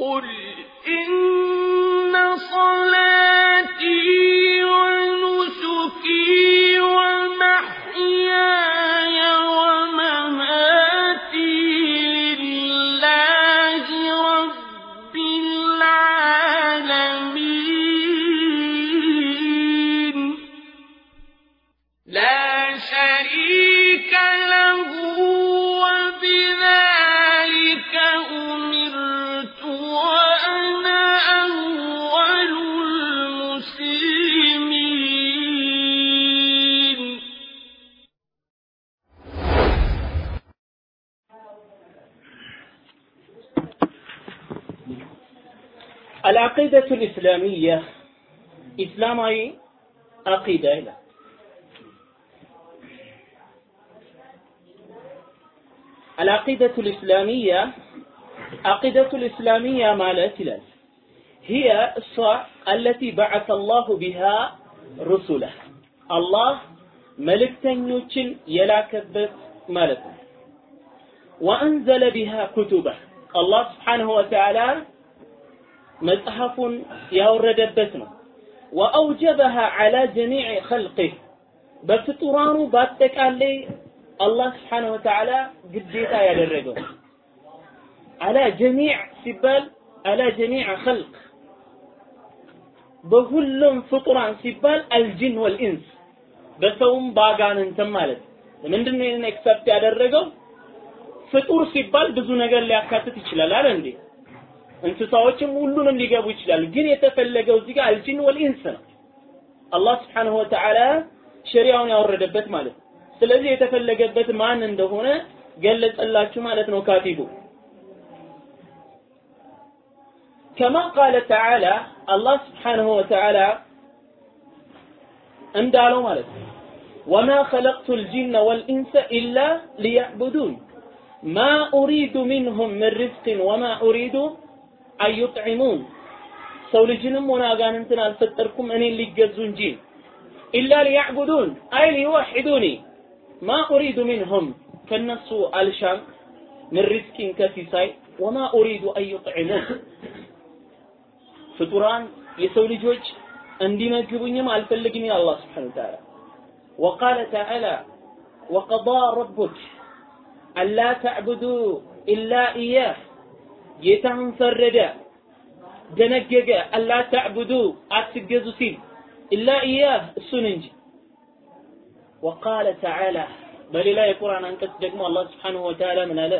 قل إن العقيدة الإسلامية إسلامي عقيدة إلى العقيدة الإسلامية عقيدة الإسلامية مالت إلى هي الصع التي بعث الله بها رسله الله መልእክተኞችን የላከበት ማለት ነው ወአንዘለ ቢሃ ኩቱበ አላህ ስብሓንሁ ወተዓላ መጽሐፉን ያወረደበት ነው። ወአውጀበሃ ዐላ ጀሚዕ ኸልቅህ በፍጡራኑ በአጠቃላይ አላህ ስብሓንሁ ወተዓላ ግዴታ ያደረገው አላ ጀሚዕ ሲባል አላ ጀሚዕ ኸልቅ በሁሉም ፍጡራን ሲባል አልጅን ወልኢንስ በሰውም ባጋንንትም ማለት ምንድን ነው except ያደረገው? ፍጡር ሲባል ብዙ ነገር ሊያካትት ይችላል አለ እንዴ እንስሳዎችም ሁሉንም ሊገቡ ይችላል ግን የተፈለገው እዚህ ጋር አልጂን ወልኢንስ ነው አላህ ስብሓንሁ ወተዓላ ሸሪያውን ያወረደበት ማለት ነው ስለዚህ የተፈለገበት ማን እንደሆነ ገለጸላችሁ ማለት ነው ካቲቡ كما قال تعالى الله سبحانه وتعالى እንዳለው ማለት ነው وما خلقت الجن والإنس إلا ليعبدون ما أريد منهم من رزق وما أريد አዩጥዒሙን ሰው ልጅንም ሆነ አጋንንትን አልፈጠርኩም እኔን ሊገዙ እንጂ። ኢላ ሊያዕቡዱን አይ ሊወሕዱኒ ማ ኡሪዱ ሚንሁም ከነሱ አልሻም ምን ሪዝቂን ከሲሳይ ወማ ኡሪዱ አን ፍጡራን የሰው ልጆች እንዲመግቡኝም አልፈልግም ይላል አላህ ሱብሓነሁ ወተዓላ። ወቃለ ተዓላ ወቀዳ ረቡክ አላ ተዕቡዱ ኢላ ኢያህ። ጌታህን ፈረደ ደነገገ አላ ተዕቡዱ አትገዙ ሲል ኢላ ኢያህ እሱን እንጂ። ወቃለ ተዓላ በሌላ የቁርአን አንቀጽ ደግሞ አላህ ስብሓንሁ ወተዓላ ምን አለ?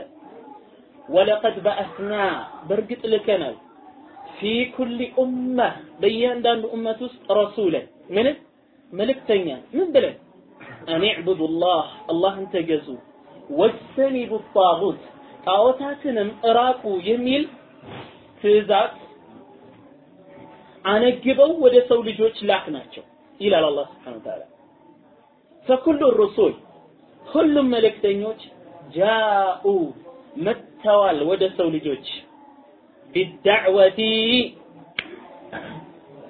ወለቀድ በአስና በእርግጥ ልከናል። ፊ ኩል ኡመ በእያንዳንዱ እመት ውስጥ ረሱለን ምን? መልእክተኛ። ምን ብለን? አን ዕቡዱ ላህ አላህን ተገዙ። ወሰኒቡ ጣጉት ጣዖታትንም እራቁ የሚል ትእዛዝ አነግበው ወደ ሰው ልጆች ላክ ናቸው ይላል አላህ ስብሓነ ወተዓላ ፈኩሉ ሩሱል ሁሉም መልእክተኞች ጃኡ መጥተዋል ወደ ሰው ልጆች። ቢዳዕወቲ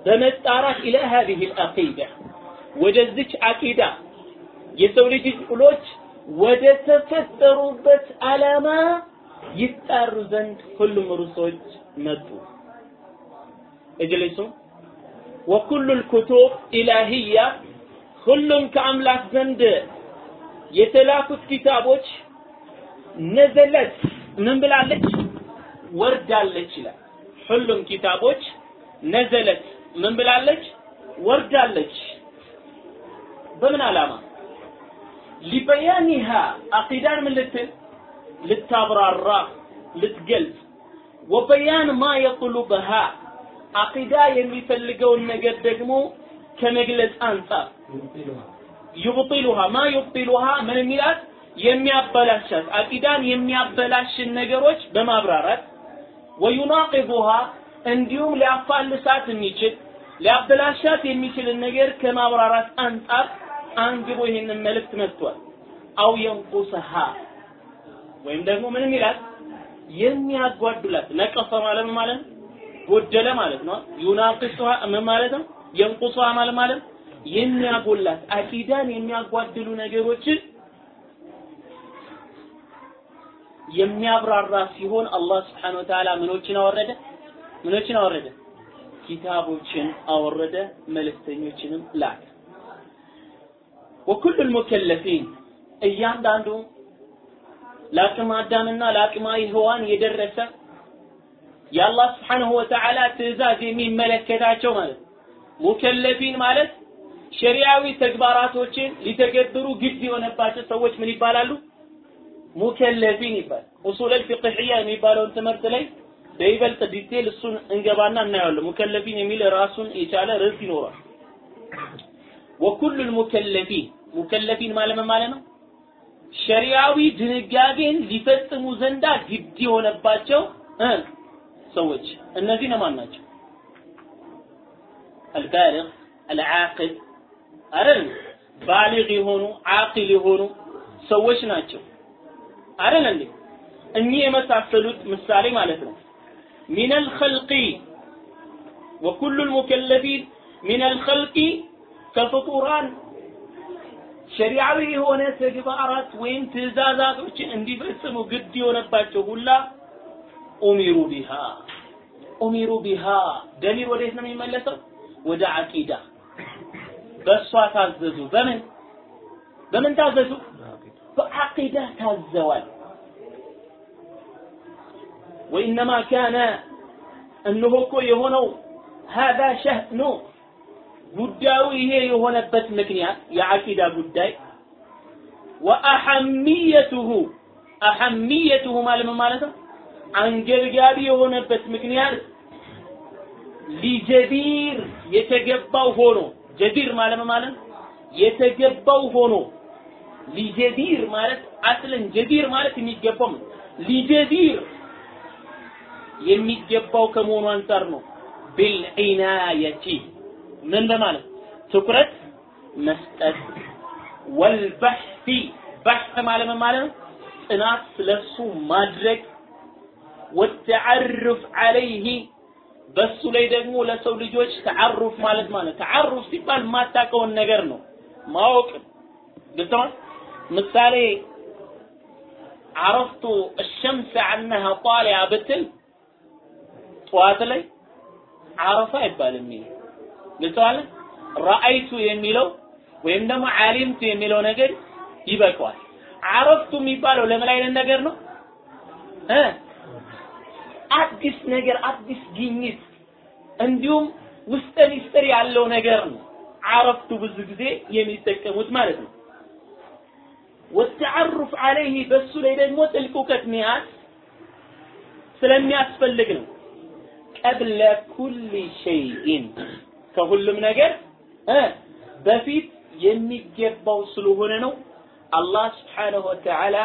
በመጣራት ኢላ ሀዚህ ልአቂዳ ወደዚች አቂዳ የሰው ልጆች ወደ ተፈጠሩበት ዓላማ ይጣሩ ዘንድ ሁሉም ሩሶች መጡ። እጅልሱ ወኩሉ ልኩቱብ ኢላህያ ሁሉም ከአምላክ ዘንድ የተላኩት ኪታቦች ነዘለት ምን ብላለች? ወርዳለች ይላል። ሁሉም ኪታቦች ነዘለት ምን ብላለች? ወርዳለች። በምን ዓላማ ሊበያኒሃ አቂዳን ምን ልትል? ልታብራራ ልትገልጽ። ወበያን ማ የጥሉበሃ አቂዳ የሚፈልገውን ነገር ደግሞ ከመግለጽ አንጻር ዩብጢሉሃ። ማ ዩብጢሉሃ? ምን የሚላት? የሚያበላሻት አቂዳን የሚያበላሽን ነገሮች በማብራራት። ወዩናቂዱሃ እንዲሁም ሊያፋልሳት የሚችል ሊያበላሻት የሚችልን ነገር ከማብራራት አንጻር አንግቦ ይህንን መልእክት መጥቷል። አው የንቁሰሃ ወይም ደግሞ ምንም ይላል? የሚያጓድላት ነቀሰ ማለት ማለት ጎደለ ማለት ነው። ዩናቅሱሃ ምን ማለት ነው? የንቁሱሃ ማለት ማለት የሚያጎላት አቂዳን የሚያጓድሉ ነገሮችን የሚያብራራ ሲሆን አላህ ስብሓነ ወተዓላ ምኖችን አወረደ? ምኖችን አወረደ? ኪታቦችን አወረደ፣ መልእክተኞችንም ላከ። ወኩሉ ልሙከለፊን እያንዳንዱ ለአቅመ አዳምና ለአቅመ ሔዋን የደረሰ የአላህ سبحانه وتعالى ትእዛዝ የሚመለከታቸው ማለት مكلفين ማለት ሸሪዓዊ ተግባራቶችን ሊተገብሩ ግድ የሆነባቸው ሰዎች ምን ይባላሉ? مكلفين ይባላል። أصول الفقهية የሚባለውን ትምህርት ላይ በይበልጥ detail እሱን እንገባና እናየዋለን። مكلفين የሚል ራሱን የቻለ ርዕስ ይኖራል። ወኩሉ ልሙከለፊን ሙከለፊን ማለት ምን ማለት ነው? ሸሪዓዊ ድንጋጌን ሊፈጽሙ ዘንዳ ግድ የሆነባቸው ሰዎች እነዚህ ነማን ናቸው? አልባሊግ አልዓቅል አይደል? ባሊግ የሆኑ ዓቂል የሆኑ ሰዎች ናቸው አይደል እንዴ? እኚህ የመሳሰሉት ምሳሌ ማለት ነው። ሚነል ኸልቂ ወኩሉ ልሙከለፊን ሚነል ኸልቂ ከፍጡራን ሸሪዓዊ የሆነ ተግባራት ወይም ትእዛዛቶችን እንዲፈጽሙ ግድ የሆነባቸው ሁላ ኡሚሩ ቢሃ ኡሚሩ ቢሃ ደሊል ወዴት ነው የሚመለሰው? ወደ አቂዳ በእሷ ታዘዙ። በምን በምን ታዘዙ? በአቂዳ ታዘዋል። ወኢነማ ካነ እነሆ እኮ የሆነው ሀዛ ሸህኑ ጉዳዩ ይሄ የሆነበት ምክንያት የአቂዳ ጉዳይ ወአሐሚየቱሁ አሐሚየቱሁ ማለት ማለት ነው? አንገብጋቢ የሆነበት ምክንያት ሊጀቢር የተገባው ሆኖ ጀቢር ማለት ማለት? የተገባው ሆኖ ሊጀቢር ማለት አስለን ጀቢር ማለት የሚገባው ነው። ሊጀቢር የሚገባው ከመሆኑ አንጻር ነው። ቢልዒናየቲ ምን በማለት ትኩረት መስጠት ወልበሕቲ በሕት ማለት ምን ማለት ነው? ጥናት ስለሱ ማድረግ ወተዓሩፍ ዐለይህ በሱ ላይ ደግሞ ለሰው ልጆች ተዓሩፍ ማለት ማለት ተዓሩፍ ሲባል የማታውቀውን ነገር ነው ማወቅ ግልጽ ምሳሌ عرفت الشمس عنها طالعة ብትል ጠዋት ላይ አረፋ አይባልም ይሄ ግልጸዋል ረአይቱ የሚለው ወይም ደግሞ አሊምቱ የሚለው ነገር ይበቃዋል። አረፍቱ የሚባለው ለምን አይነት ነገር ነው? አዲስ ነገር አዲስ ግኝት እንዲሁም ውስጠ ሚስጥር ያለው ነገር ነው አረፍቱ ብዙ ጊዜ የሚጠቀሙት ማለት ነው። ወተዓሩፍ አለይህ በሱ ላይ ደግሞ ጥልቅ እውቀት መያዝ ስለሚያስፈልግ ነው። ቀብለ ኩል ሸይኢን ከሁሉም ነገር በፊት የሚገባው ስለሆነ ነው። አላህ ስብሓነሁ ወተዓላ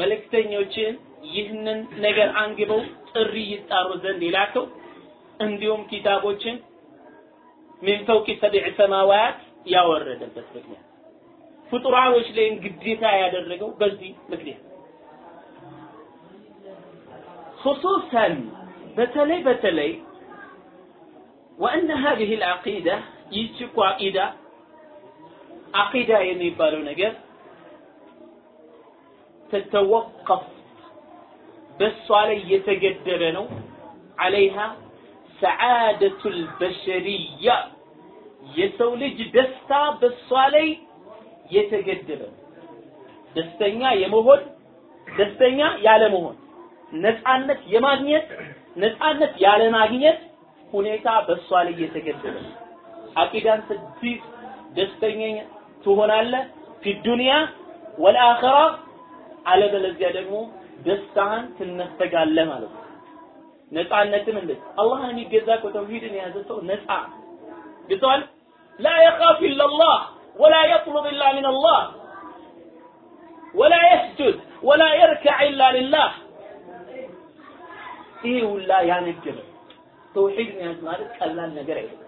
መልእክተኞችን ይህንን ነገር አንግበው ጥሪ ይጣሩ ዘንድ የላከው እንዲሁም ኪታቦችን ሚን ፈውቂ ሰብዕ ሰማዋት ያወረደበት ምክንያት ፍጡራኖች ላይም ግዴታ ያደረገው በዚህ ምክንያት ሁሱሰን በተለይ በተለይ ወአነ ሀዚህ ልዓቂዳ ይህች እኮ አቂዳ አቂዳ የሚባለው ነገር ትተወቀፍ በእሷ ላይ የተገደበ ነው አለይሃ ሰዓደቱ ልበሸሪያ የሰው ልጅ ደስታ በእሷ ላይ የተገደበ ነው ደስተኛ የመሆን ደስተኛ ያለመሆን ነፃነት ነፃነት ያለማግኘት ሁኔታ በሷ ላይ የተገደበ ነው። አቂዳን ስትይዝ ደስተኛ ትሆናለህ ፊ ዱንያ ወልአኺራ አለበለዚያ ደግሞ ደስታህን ትነፈጋለህ ማለት ነው። ነፃነትን እንደዚህ አላህን የሚገዛ እኮ ተውሂድን የያዘ ሰው ነፃ ግቷል ላ የኻፍ ኢላላህ ወላ የጥሉብ ኢላ ምን አላህ ወላ የስጁድ ወላ የርካዕ ኢላ ሊላህ። ይሄ ሁላ ያነገበ ተውሂድ መያዝ ማለት ቀላል ነገር አይደለም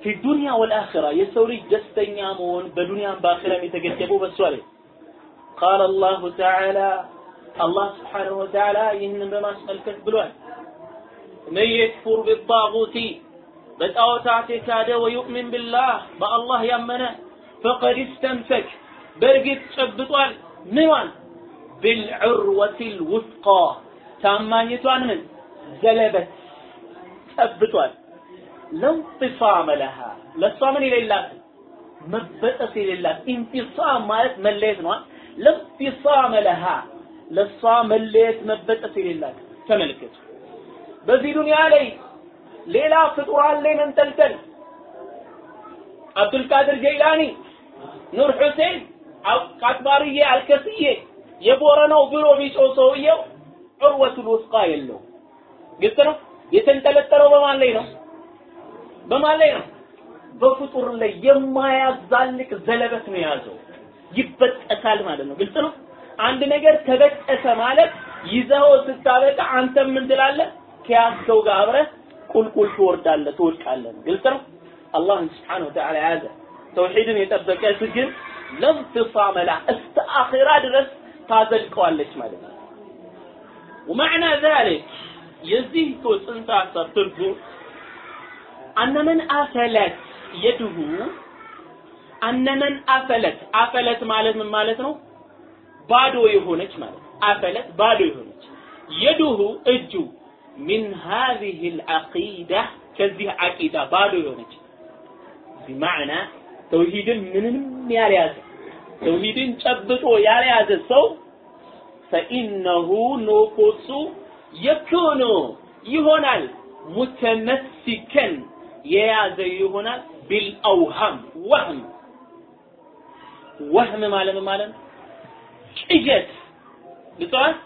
ፊ ዱንያ ወልአኺራ የሰው ልጅ ደስተኛ መሆን በዱንያም በአኺራም የተገደበው በሷ ላይ ቃለ አላሁ ተዓላ አላህ ስብሓነሁ ወተዓላ ይህንን በማስመልከት ብሏል መን የክፉር ቢጣጉቲ በጣዖታት የካደ ወዩእሚን ቢላህ በአላህ ያመነ ፈቀድ እስተምሰክ በእርግጥ ጨብጧል ምኗን ቢልዑርወቲ ልውስቃ ታማኝቷን ምን ዘለበት ጨብጧል። ለው ለሃ ለእሷ ምን የሌላት መበጠስ የሌላት ኢንፊሳም ማለት መለየት ነው። ለው ፊሳመ ለሃ ለእሷ መለየት መበጠስ የሌላት ተመልከቱ። በዚህ ዱንያ ላይ ሌላ ፍጡራን ላይ መንጠልጠል አብዱልቃድር ጀይላኒ፣ ኑር ሁሴን፣ አክባርዬ፣ አልከስዬ የቦረናው ብሎ ቢጮ ሰውየው ዑርወቱል ውስቃ የለው። ግልጽ ነው። የተንጠለጠለው በማን ላይ ነው? በማን ላይ ነው? በፍጡር ላይ የማያዛልቅ ዘለበት ነው የያዘው። ይበጠሳል ማለት ነው። ግልጽ ነው። አንድ ነገር ተበጠሰ ማለት ይዘው ስታበቃ አንተም ምን ትላለህ? ከያዝከው ጋር አብረህ ቁልቁል ትወርዳለህ፣ ትወድቃለህ። ግልጽ ነው። አላህን ስብሓነሁ ወተዓላ ያዘ ተውሂድን የጠበቀ ግን ለምትሳመ ላ እስከ አኺራ ድረስ ታዘልቀዋለች ማለት ነው። ወመዕና ዛሊክ የዚህ እኮ ጽንሰ ሀሳብ ትርጉም አነመን አፈለት የድሁ አነመን አፈለት አፈለት ማለት ምን ማለት ነው? ባዶ የሆነች ማለት አፈለት ባዶ የሆነች። የድሁ እጁ ሚን ሀዚህ ልዓቂዳ ከዚህ ዓቂዳ ባዶ የሆነች። ቢማዕና ተውሂድን ምንም ያልያዘ ተውሂድን ጨብጦ ያልያዘ ሰው ፈኢነሁ ኖኮሱ የኩኑ ይሆናል። ሙተመሲከን የያዘ ይሆናል። ቢልአውሃም ወህም። ወህም ማለት ማለት? ቅጀት ልጽዋት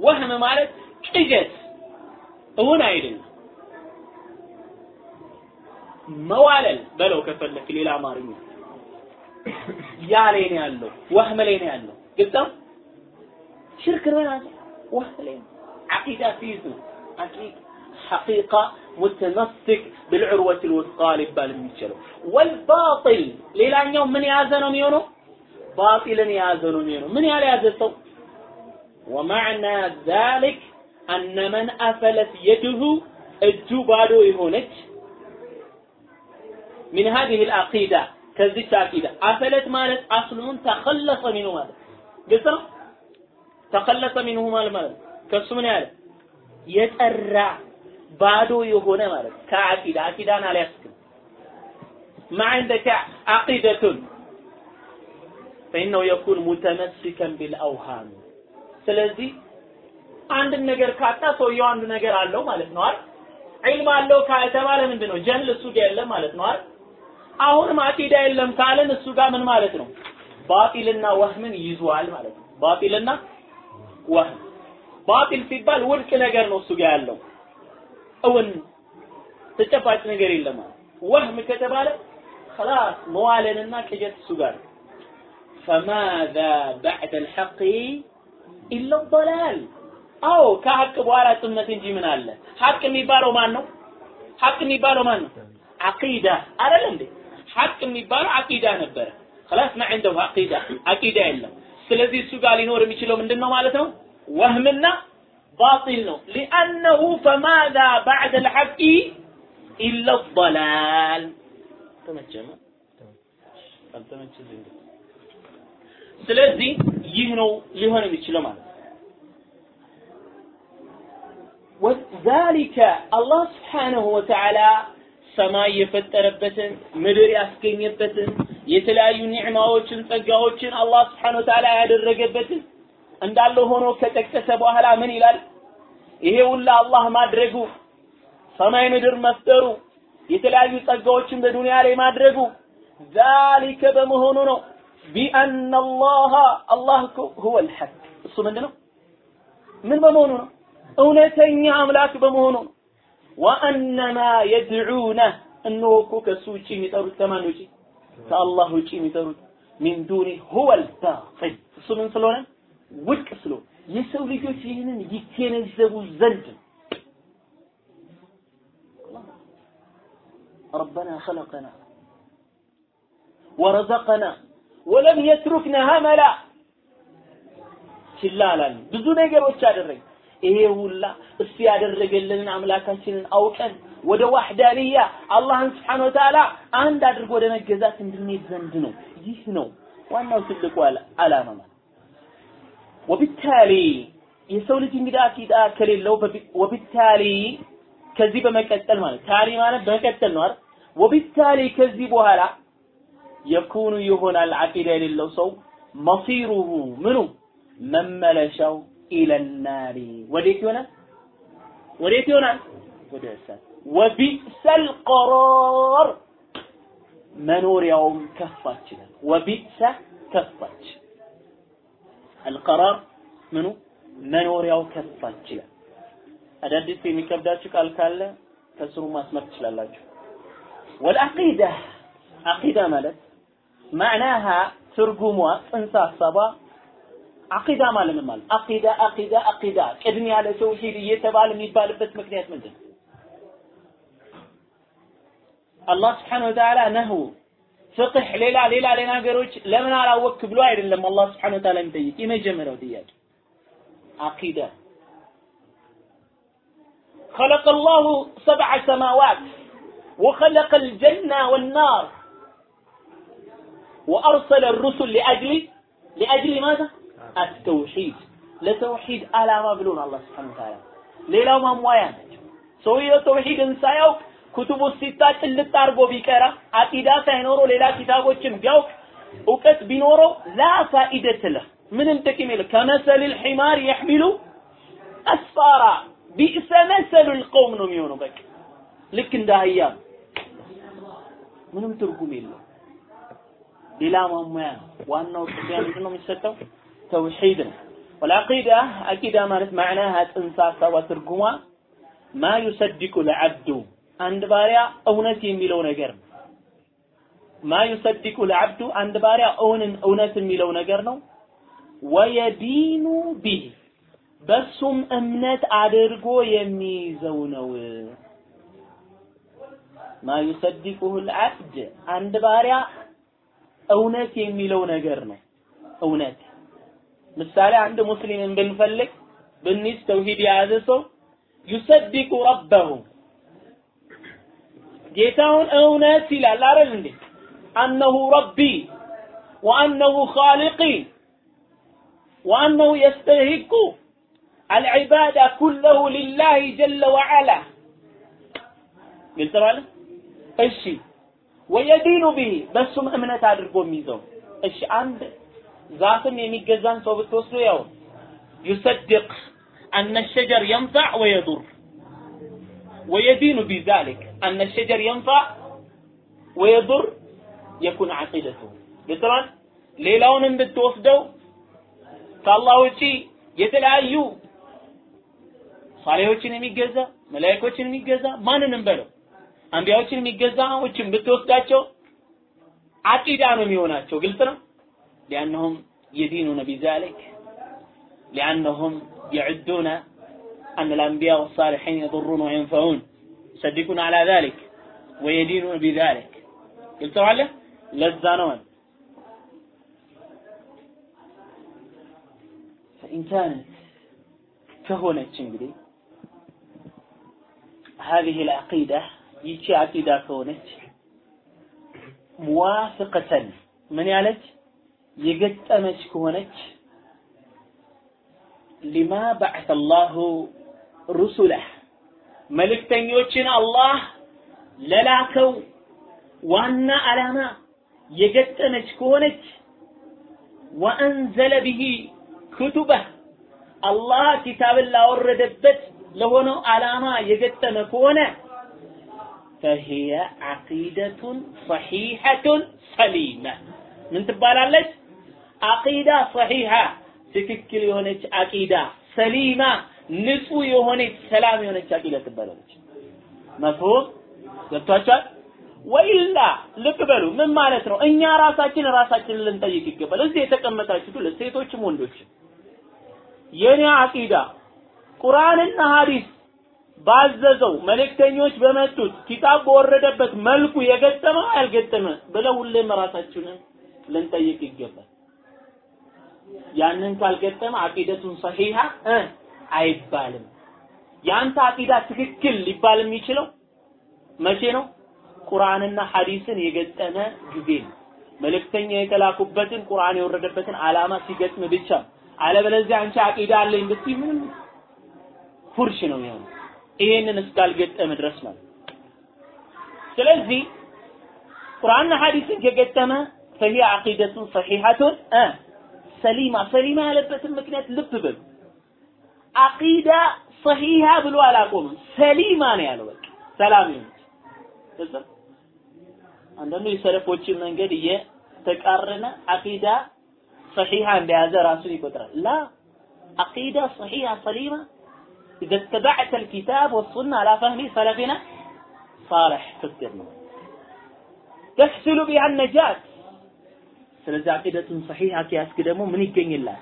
ወህም ማለት ቅጀት እውን አይደለም። መዋለል በለው ከፈለክ ሌላ አማርኛ። ያ ላይ ነው ያለው። ወህም ላይ ነው ያለው። ግልጽ ነው ሽርክ ነው ያለው ወህም ላይ ነው ዓቂዳ ፊዝ ነው ዓቂዳ حقيقة متمسك بالعروة الوثقى لبال የሚችለው والباطل ሌላኛው ምን የያዘ ነው የሚሆነው ባጢልን የያዘ ነው የሚሆነው ምን ያህል የያዘ ሰው ومعنى ذلك أن من أفلت يده እጁ ባዶ የሆነች من هذه العقيدة ከዚች አቂዳ አፈለት ማለት አስሉን ተኸለሰ ሚኑ ማለት ግልጽ ነው ተኸለሰ ሚንሁ ማለት ማለት ከሱ ምን ያለ? የጠራ ባዶ የሆነ ማለት ከአቂዳ አቂዳን አልያስክም ማ ዐንደከ አቂደቱን ፈኢነሁ የኩን ሙተመሲከን ቢልአውሃም። ስለዚህ አንድን ነገር ካጣ ሰውየው አንድ ነገር አለው ማለት ነው አይደል? ዒልም አለው ከተባለ ምንድን ነው ጀህል እሱ ጋር የለም ማለት ነው አይደል? አሁንም አቂዳ የለም ካለን እሱ ጋር ምን ማለት ነው? ባጢልና ወህምን ይዟል ማለት ነው። ባጢልና ወህም ባጢል ሲባል ውድቅ ነገር ነው እሱ ጋር ያለው እውን ተጨባጭ ነገር የለም ማለት ወህም ከተባለ خلاص መዋለንና ቅጀት እሱ ጋር فماذا بعد الحق إلا الضلال አዎ ከሐቅ በኋላ ጥመት እንጂ ምን አለ ሐቅ የሚባለው ማን ነው ሐቅ የሚባለው ማን ነው አቂዳ አይደል እንዴ ሐቅ የሚባለው አቂዳ ነበረ خلاص ما عنده عقيدة عقيدة የለም ስለዚህ እሱ ጋር ሊኖር የሚችለው ምንድን ነው ማለት ነው? ወህምና ባጢል ነው። ሊአነሁ ፈማዛ ባዕደ ልሐቂ ኢላ ضላል ስለዚህ ይህ ነው ሊሆን የሚችለው ማለት ወዛሊከ አላህ ስብሓንሁ ወተዓላ ሰማይ የፈጠረበትን ምድር ያስገኘበትን የተለያዩ ኒዕማዎችን ጸጋዎችን አላህ ስብሓነሁ ወተዓላ ያደረገበትን እንዳለ ሆኖ ከጠቀሰ በኋላ ምን ይላል? ይሄ ሁላ አላህ ማድረጉ ሰማይ ምድር መፍጠሩ የተለያዩ ጸጋዎችን በዱንያ ላይ ማድረጉ ዛሊከ በመሆኑ ነው። ቢአነ አላህ አላህ ሁወ ልሐቅ እሱ ምንድን ነው ምን በመሆኑ ነው? እውነተኛ አምላክ በመሆኑ ነው። ወአነማ የድዑነ። እነሆ እኮ ከእሱ ውጭ የሚጠሩት ከማን ውጭ ከአላህ ውጭ የሚጠሩት ሚን ዱኒ ሁወ ልባጢል እሱ ምን ስለሆነ ውድቅ ስለሆነ የሰው ልጆች ይህንን ይገነዘቡ ዘንድ ነው ربنا خلقنا ورزقنا ولم يتركنا هملا ችላ አላለም ብዙ ነገሮች አደረገ ይሄ ሁላ እሱ ያደረገልንን አምላካችንን አውቀን ወደ ዋህዳንያ አላህን ስብሓን ወተዓላ አንድ አድርጎ ወደ መገዛት እንድንሄድ ዘንድ ነው ይህ ነው ዋናው ትልቁ አላማ ማለት ወቢታሊ የሰው ልጅ እንግዲህ አቂዳ ከሌለው ወቢታሊ ከዚህ በመቀጠል ማለት ታሊ ማለት በመቀጠል ነው አይደል? ወቢታሊ ከዚህ በኋላ የኩኑ ይሆናል አቂዳ የሌለው ሰው መሲሩሁ ምኑ መመለሻው ኢለናሪ ወዴት ይሆናል? ወዴት ይሆናል? ወደ እሳት ወቢእሰል ቀራር መኖሪያውም ከፋች ይላል። ወቢእሰ ከፋች አልቀራር ምኑ መኖሪያው ከፋች ይላል። አዳዲስ የሚከብዳችሁ ቃል ካለ ከስሩ ማስመር ትችላላችሁ። ወልአቂዳ አቂዳ ማለት ማዕናሃ ትርጉሟ ጽንሰ ሀሳቧ አቂዳ ማለት ምን ማለት አቂዳ አቂዳ አቂዳ ቅድሚያ ለተውሂድ እየተባለ የሚባልበት ምክንያት ምንድን ነው? አላህ ስብሓነሁ ወተዓላ ነህው ፍቅህ ሌላ ሌላ ሌላ ነገሮች ለምን አላወቅክ ብሎ አይደለም አላህ ስብሓነሁ ወተዓላ የሚጠይቅ የመጀመሪያው ጥያቄ አቂዳ خلق الله سبع سماوات وخلق الجنة والنار وأرسل الرسل لأجل لأجل ماذا؟ التوحيد ለተውሂድ ዓላማ ብሎ ነው አላህ Subhanahu Ta'ala ሌላው ማሟያ ናቸው ሰውየው ተውሂድን ሳያውቅ كتب الستة للتعرب بكرة عقيدة سينورو للا كتابوشن جوك وكت بنورو لا فائدة له. من التكمل كمثل الحمار يحمل أسفارا. بئس مثل القوم نميون بك. لكن ده أيام. من ترقم بلا للا مهمان يعني. وأنه تبين منهم يستطوا توحيدنا والعقيدة اكيدة أمانت معناها تنساسة وترقمها ما يصدق العبد. አንድ ባሪያ እውነት የሚለው ነገር ነው። ማ ዩሰድቁ ለዓብዱ አንድ ባሪያ እውንን እውነት የሚለው ነገር ነው። ወየዲኑ ቢህ በሱም እምነት አድርጎ የሚይዘው ነው። ማ ዩሰድቁሁ ልዓብድ አንድ ባሪያ እውነት የሚለው ነገር ነው። እውነት ምሳሌ አንድ ሙስሊምን ብንፈልግ ብንይዝ ተውሂድ የያዘ ሰው ዩሰድቁ ረበሁ ጌታውን እውነት ይላል አይደል እንዴ አነሁ ረቢ ወአነሁ ኻሊቂ ወአነሁ የስተሂቁ አልዒባዳ ኩለሁ ሊላህ ጀለ ወዓላ ግልጽ ማለት እሺ ወየዲኑ ቢሂ በሱም እምነት አድርጎ የሚይዘው እሺ አንድ ዛፍም የሚገዛን ሰው ብትወስዱ ያው ዩሰድቅ አነ ሸጀር የንፈዕ ወየዱር ويدين بذلك أن الشجر ينفع ويضر يكون عقيدته قلتران ሌላውንም ብትወስደው ከአላህ ውጪ የተለያዩ ሳሌዎችን የሚገዛ መላእክቶችን የሚገዛ ማንንም በለው አንቢያዎችን የሚገዛዎችን ብትወስዳቸው አቂዳ ነው የሚሆናቸው ግልጽ ነው ሊአነሁም የዲኑነ ቢዛሊክ ሊአነሁም يعدون أن الأنبياء والصالحين يضرون وينفعون يصدقون على ذلك ويدينون بذلك قلت عليه لزانون فإن كانت كهونة እንግዲህ هذه العقيدة ይቺ አቂዳ ከሆነች ሙዋፍቀተን ምን ያለች የገጠመች ከሆነች ሊማ በዐሰ አላሁ ሩሱለህ መልእክተኞችን አላህ ለላከው ዋና ዓላማ የገጠመች ከሆነች ወአንዘለ ብሂ ክቱበህ አላህ ኪታብን ላወረደበት ለሆነው ዓላማ የገጠመ ከሆነ ፈሂየ ዓቂደቱን ሰሒሐቱን ሰሊመ ምን ትባላለች? አቂዳ ሰሒሐ ትክክል የሆነች አቂዳ ሰሊማ ንጹህ የሆነች ሰላም የሆነች አቂዳ ትባላለች። መፍሁም ገብቷችኋል? ወይላ ልብ በሉ ምን ማለት ነው? እኛ ራሳችን ራሳችንን ልንጠይቅ ይገባል። እዚህ የተቀመጣችሁት ሁለት ሴቶችም ወንዶችም የኔ አቂዳ ቁርአንና ሐዲስ ባዘዘው መልእክተኞች በመጡት ኪታብ በወረደበት መልኩ የገጠመ ያልገጠመ ብለው ሁሌም ራሳችንን ልንጠይቅ ይገባል። ያንን ካልገጠመ አቂደቱን ሰሂሃ አይባልም። የአንተ አቂዳ ትክክል ሊባል የሚችለው መቼ ነው? ቁርአንና ሐዲስን የገጠመ ጊዜ ነው። መልእክተኛ የተላኩበትን ቁርአን የወረደበትን ዓላማ ሲገጥም ብቻ አለበለዚያ አንቺ አቂዳ አለኝ ብትይ ምንም ፉርሽ ነው የሚሆነው። ይሄንን እስካልገጠመ ድረስ ማለት ስለዚህ ቁርአንና ሐዲስን ከገጠመ فهي عقيدة صحيحة أه سليمة سليمة ያለበትን ምክንያት ልብ በሉ አቂዳ ሰሂሃ ብሎ አላቆምም ሰሊማ ነው ያለው በቃ ሰላም ይሁን አንዳንዱ የሰለፎችን መንገድ እየተቃረነ አቂዳ ሰሂሃ እንደያዘ ራሱን ይቆጥራል ላ አቂዳ ሰሂሃ ሰሊማ إذا اتبعت الكتاب والسنة على فهم سلفنا صالح تفسير تحصل بها النجاة ስለዚህ አቂደቱን ሰሒሃ ከያዝክ ደግሞ ምን ይገኝላል?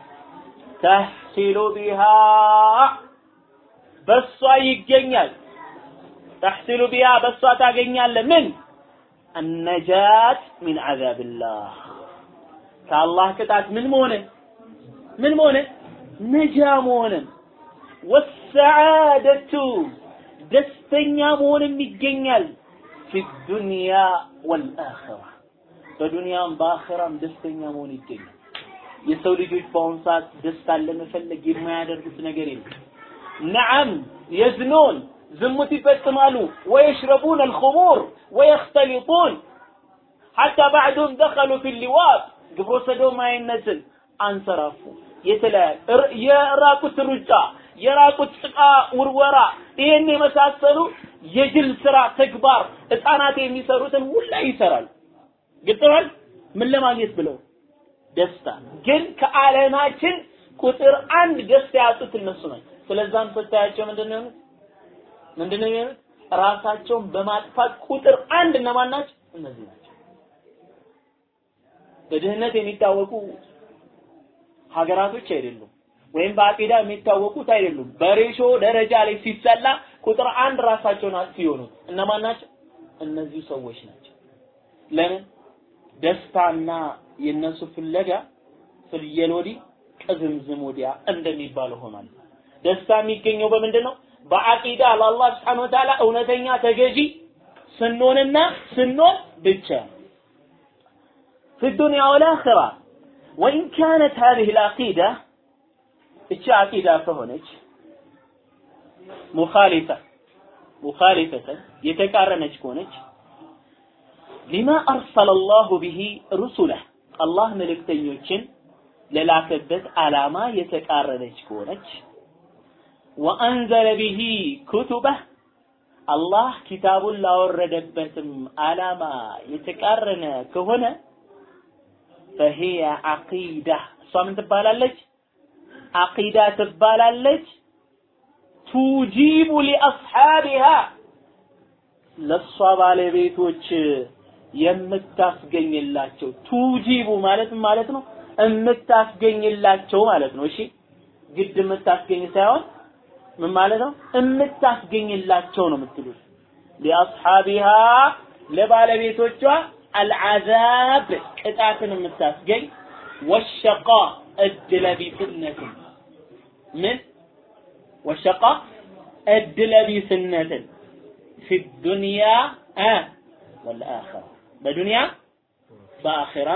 ተሕሲሉ ቢሃ በሷ ይገኛል። ተሕሲሉ ቢሃ በሷ ታገኛለህ። ምን? አነጃት ሚን ዐዛብላህ ከአላህ ቅጣት ምን መሆነ ምን መሆነ ነጃ መሆንን ወሰዓደቱ ደስተኛ መሆንም ይገኛል። ፊ ዱንያ ወልአኺራ በዱንያም በአኺራም ደስተኛ መሆን ይገኛል። የሰው ልጆች በአሁኑ ሰዓት ደስታን ለመፈለግ የማያደርጉት ነገር የለም። ነዓም የዝኖን ዝሙት ይፈጽማሉ፣ ወየሽረቡን አልኹሙር ወየኽተሊጡን ሐታ ባዕዱም ደኸሉ ፊ ሊዋጥ ሰዶማዊነትን አንሰራፉ። የተለያየ የራቁት ሩጫ፣ የራቁት ጭቃ ውርወራ፣ ይህን የመሳሰሉ የጅል ስራ ተግባር ህፃናት የሚሰሩትን ሁላ ይሰራሉ። ግልጽዋል ምን ለማግኘት ብለው ደስታ። ግን ከዓለማችን ቁጥር አንድ ደስታ ያጡት እነሱ ናቸው። ስለዛም ስታያቸው ምንድን ነው ምንድን ነው የሚሆኑት? ራሳቸውን በማጥፋት ቁጥር አንድ እነማን ናቸው? እነዚህ ናቸው። በድህነት የሚታወቁ ሀገራቶች አይደሉም። ወይም በአቂዳ የሚታወቁት አይደሉም። በሬሾ ደረጃ ላይ ሲሰላ ቁጥር አንድ ራሳቸውን አጥፊ እነማን ናቸው? እነዚህ ሰዎች ናቸው። ለምን ደስታና የነሱ ፍለጋ ፍየል ወዲህ ቅዝምዝም ወዲያ እንደሚባለው ሆኗል። ደስታ የሚገኘው በምንድን ነው? በአቂዳ ለአላህ ስብሐነ ወተዓላ እውነተኛ ተገዢ ስንሆንና ስንሆን ብቻ في الدنيا والآخرة وإن كانت هذه العقيدة እቺ አቂዳ ከሆነች ሙኻሊፈ ሙኻሊፈተን የተቃረነች ከሆነች ሊማ አርሰለ አላሁ ቢሂ ሩሱለህ አላህ መልእክተኞችን ለላከበት ዓላማ የተቃረነች ከሆነች ወአንዘለ ቢሂ ኩቱበህ አላህ ኪታቡን ላወረደበትም ዓላማ የተቃረነ ከሆነ ፈሂየ ዓቂዳ እሷ ምን ትባላለች? ዓቂዳ ትባላለች። ቱጂቡ ሊአስሓቢሃ ለእሷ ባለቤቶች የምታስገኝላቸው ቱጂቡ ማለት ማለት ነው የምታስገኝላቸው ማለት ነው። እሺ ግድ የምታስገኝ ሳይሆን ምን ማለት ነው? የምታስገኝላቸው ነው የምትሉት። ሊአስሓቢሃ ለባለቤቶቿ አልዓዛብ ቅጣትን የምታስገኝ ወሸቃ እድለቢስነትን ምን ወሸቃ እድለቢስነትን ፊ ዱንያ ወልአኺራ በዱንያ በአኺራ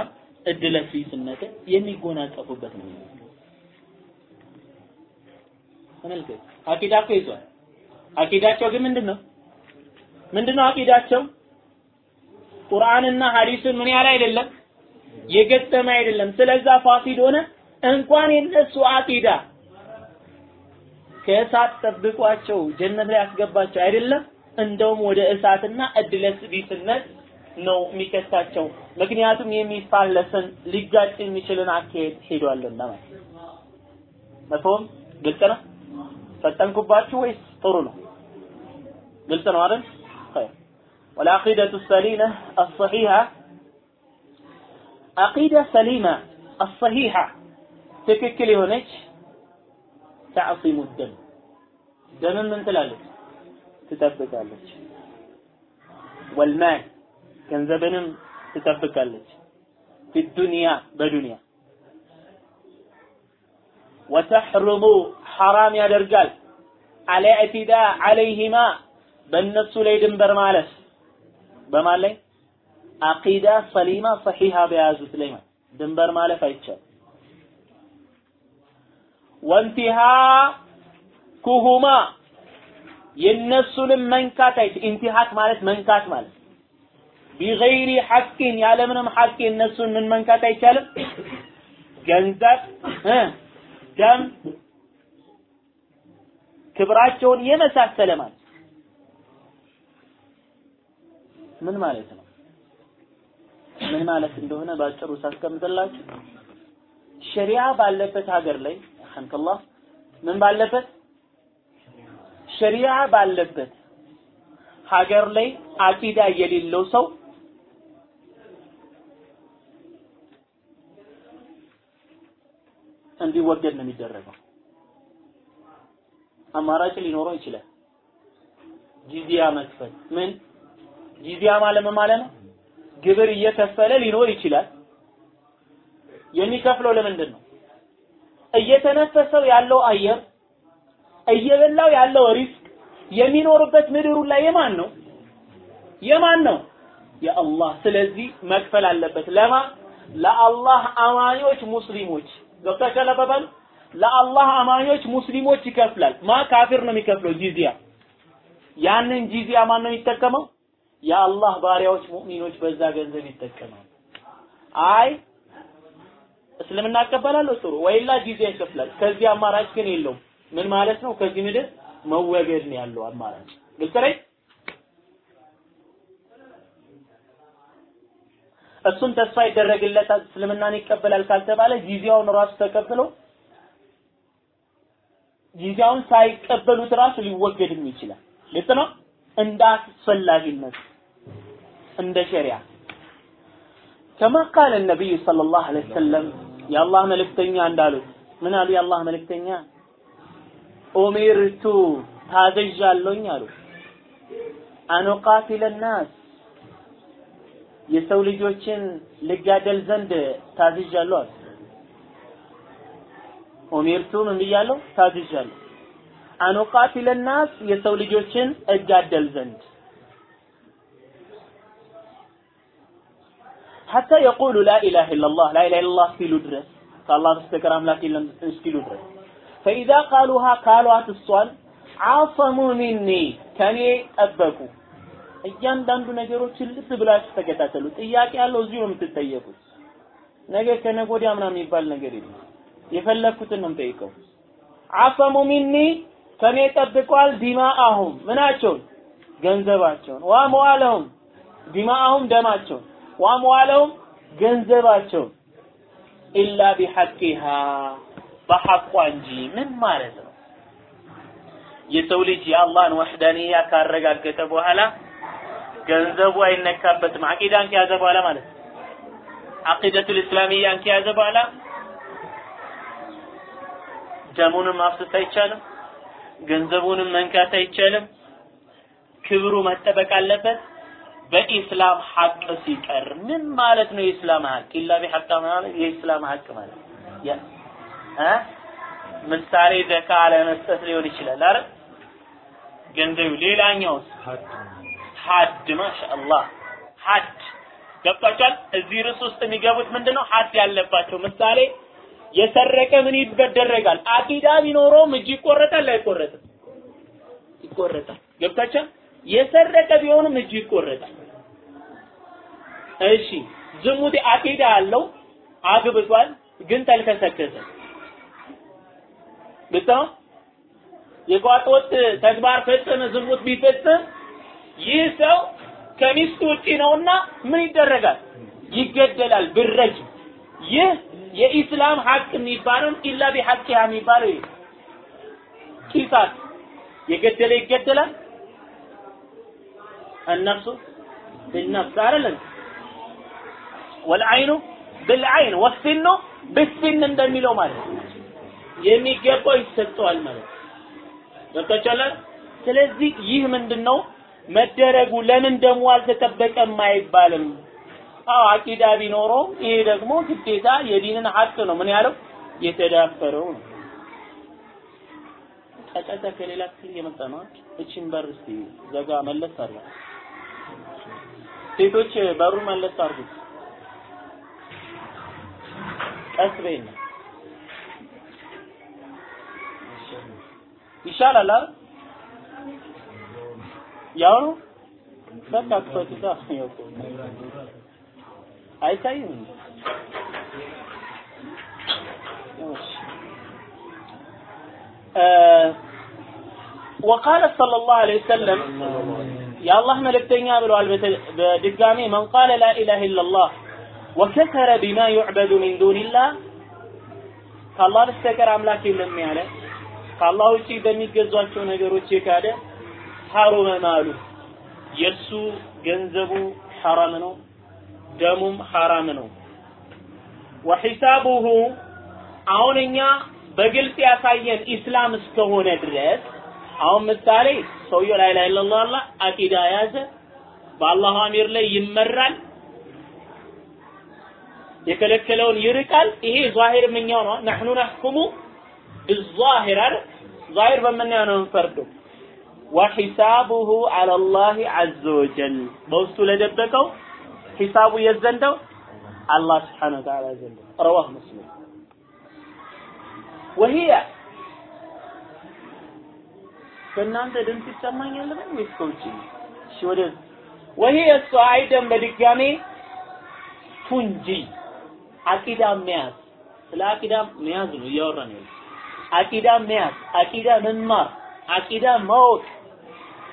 እድለ ቢስነትን የሚጎናጸፉበት ነው። ተመልከት፣ አቂዳ እኮ ይዟል። አቂዳቸው ግን ምንድን ነው? ምንድን አቂዳቸው? ቁርአንና ሐዲስን ምን ያህል አይደለም የገጠመ አይደለም። ስለዛ ፋሲድ ሆነ። እንኳን የነሱ አቂዳ ከእሳት ጠብቋቸው ጀነት ላይ ያስገባቸው አይደለም እንደውም ወደ እሳትና እድለ ቢስነት ነው የሚከታቸው። ምክንያቱም የሚፋለስን ሊጋጭ የሚችልን አካሄድ ሄዷልና ማለት መቶም ግልጽ ነው። ፈጠንኩባችሁ ወይስ ጥሩ ነው? ግልጽ ነው አይደል? طيب والعقيدة السليمة الصحيحة عقيدة سليمة الصحيحة ትክክል የሆነች تعصم الدم ደምን ምን ትላለች? ትጠብቃለች። ወልማል ገንዘብንም ትጠብቃለች። ፊ ዱንያ በዱንያ ወተሕርሙ ሐራም ያደርጋል። الاعتداء عليهما በእነሱ ላይ ድንበር ማለፍ በማን ላይ عقيدة سليمة صحيحة በያዙት ላይ ድንበር ማለፍ አይቻልም። وانتهاكهما የነሱንም መንካት أي انتهاك ማለት መንካት ማለት بغير حق ያለምንም ሐቅ የነሱን ምን መንካት አይቻልም። ገንዘብ ደም ክብራቸውን የመሳሰለ ማለት ምን ማለት ነው? ምን ማለት እንደሆነ ባጭሩ ሳስቀምጥላችሁ ሸሪዓ ባለበት ሀገር ላይ አልሐምዱሊላህ ምን ባለበት ሸሪዓ ባለበት ሀገር ላይ አቂዳ የሌለው ሰው እንዲወገድ ነው የሚደረገው። አማራጭ ሊኖረው ይችላል። جزية መክፈል ምን جزية ማለት ማለት ነው? ግብር እየከፈለ ሊኖር ይችላል። የሚከፍለው ለምንድን ነው? እየተነፈሰው ያለው አየር እየበላው ያለው رزق የሚኖርበት ምድሩ ላይ የማን ነው? የማን ነው? የአላህ። ስለዚህ መክፈል አለበት። ለማ ለአላህ አማኞች ሙስሊሞች ገብታችኋል አባባል? ለአላህ አማኞች ሙስሊሞች ይከፍላል። ማ ካፊር ነው የሚከፍለው ጂዚያ። ያንን ጂዚያ ማን ነው የሚጠቀመው? የአላህ ባሪያዎች ሙእሚኖች በዛ ገንዘብ ይጠቀማሉ። አይ እስልምና እቀበላለሁ ጥሩ፣ ወይላ ጂዚያ ይከፍላል። ከዚህ አማራጭ ግን የለውም። ምን ማለት ነው? ከዚህ ምድር መወገድ ነው ያለው አማራጭ። ግልጽ ላይ እሱም ተስፋ ይደረግለታል እስልምናን ይቀበላል ካልተባለ ጂዚያውን ራሱ ተቀብሎ ጂዚያውን ሳይቀበሉት ራሱ ሊወገድም ይችላል። ልክ ነው። እንደ አስፈላጊነት እንደ ሸሪዓ ከማ ቃለ ነቢዩ ሰለላሁ ዐለይሂ ወሰለም የአላህ መልእክተኛ እንዳሉት ምን አሉ? የአላህ መልእክተኛ ኡሚርቱ ታዘዣለሁኝ አሉ አኑቃቲለ ናስ የሰው ልጆችን ልጋደል ዘንድ ታዝዣለሁ አሉ። ኡሚርቱ ምን ብያለሁ? ታዝዣለሁ አኑቃቲለ ናስ የሰው ልጆችን እጋደል ዘንድ ሐታ የቁሉ ላኢላሃ ኢለላህ ላኢላሃ ኢለላህ ሲሉ ድረስ ከአላህ በስተቀር አምላክ የለም እስኪሉ ድረስ ፈኢዛ ቃሉሃ ካሏት እሷን عصموا مني ከኔ ጠበቁ። እያንዳንዱ ነገሮችን ልብ ብላችሁ ተከታተሉ። ጥያቄ ያለው እዚሁ ነው የምትጠየቁት። ነገ ከነገ ወዲያ ምናምን የሚባል ነገር የለም። የፈለግኩትን ነው የምጠይቀው። عصموا مني ከኔ ጠብቀዋል። دماءهم ምናቸውን ገንዘባቸውን፣ وأموالهم دماءهم ደማቸውን፣ وأموالهم ገንዘባቸውን إلا بحقها በሐቋ እንጂ ምን ማለት ነው? የሰው ልጅ የአላህን ወህዳንያ ካረጋገጠ በኋላ ገንዘቡ አይነካበትም። አቂዳን ከያዘ በኋላ ማለት ነው። አቂደቱል እስላሚያን ከያዘ በኋላ ደሙንም ማፍሰስ አይቻልም፣ ገንዘቡንም መንካት አይቻልም። ክብሩ መጠበቅ አለበት። በኢስላም ሐቅ ሲቀር ምን ማለት ነው? የኢስላም ሐቅ ኢላ ቢሐቅ ማለት የኢስላም ሐቅ ማለት ያ እ ምሳሌ ዘካ አለመስጠት ሊሆን ይችላል አይደል? ገንዘቡ ሌላኛውስ ሐድ ማሻአላህ ሐድ ገብቷቸዋል። እዚህ ርዕስ ውስጥ የሚገቡት ምንድነው? ሐድ ያለባቸው ምሳሌ የሰረቀ ምን ይደረጋል? አቂዳ ቢኖረውም እጅ ይቆረጣል አይቆረጥም? ይቆረጣል። ገብቷቸዋል። የሰረቀ ቢሆንም እጅ ይቆረጣል። እሺ ዝሙት አቂዳ አለው አግብቷል፣ ግን ተልከሰከሰ ግልጽ ነው። ተግባር ፈጸመ፣ ዝሙት ቢፈጽም ይህ ሰው ከሚስቱ ውጪ ነውና ምን ይደረጋል? ይገደላል ብረጅ። ይህ የኢስላም ሐቅ የሚባለው ኢላ ቢሐቂሃ የሚባለው ይሄ ቂሳስ የገደለ ይገደላል። النفس بالنفس አይደለም ወልዓይኑ ብልዓይን ወስኑ ብስን እንደሚለው ማለት ነው። የሚገባው ይሰጠዋል ማለት ገብታችኋል። ስለዚህ ይህ ምንድነው መደረጉ ለምን ደሞ አልተጠበቀም አይባልም። አዎ አቂዳ ቢኖረው ይሄ ደግሞ ግዴታ የዲንን ሐቅ ነው ምን ያለው የተዳፈረው ነው። ጫጫታ ከሌላ ክፍል እየመጣ ነው። እቺን በር እስቲ ዘጋ መለስ አድርጋ ሴቶች በሩ መለስ አድርጉት። ቀስ በይና ይሻላል አይደል? ያው በቃ ኮትታ ያው አይታይም። وقال صلى الله عليه وسلم يا الله ملكتني ብለዋል በድጋሜ من قال لا اله الا الله وكفر بما يعبد من دون الله ከአላህ በስተቀር አምላክ የለም ያለ ከአላህ ውጪ በሚገዟቸው ነገሮች የካደ ሐሩመ ማሉ። የእሱ ገንዘቡ ሐራም ነው፣ ደሙም ሐራም ነው። ወሒሳቡሁ አሁን እኛ በግልጽ ያሳየን ኢስላም እስከሆነ ድረስ አሁን ምሳሌ ሰውየው ላይ ላይ ለላ አላ አቂዳ ያዘ በአላሁ አሚር ላይ ይመራል የከለከለውን ይርቃል። ይሄ ዛሂር ምኛው ነው? ነህኑ ነህኩሙ ብዛሂር አይደል? ወሒሳቡሁ አለላህ ዐዘ ወጀል። በውስጡ ለደበቀው ሒሳቡ የት ዘንደው አላህ ስብሓነ ወተዓላ ዘንድ ረዋህ ሙስሊም። ወሂያ ከእናንተ ድምፅ ይሰማኛል ብለን ወይስ ከውጭ? እሺ ወደ ወሂየ እሷ አይደም በድጋሜ ቱንጂ አቂዳ መያዝ። ስለ አቂዳ መያዝ ነው እያወራን ያለው። አቂዳ መያዝ አቂዳ መማር አቂዳ ማወቅ።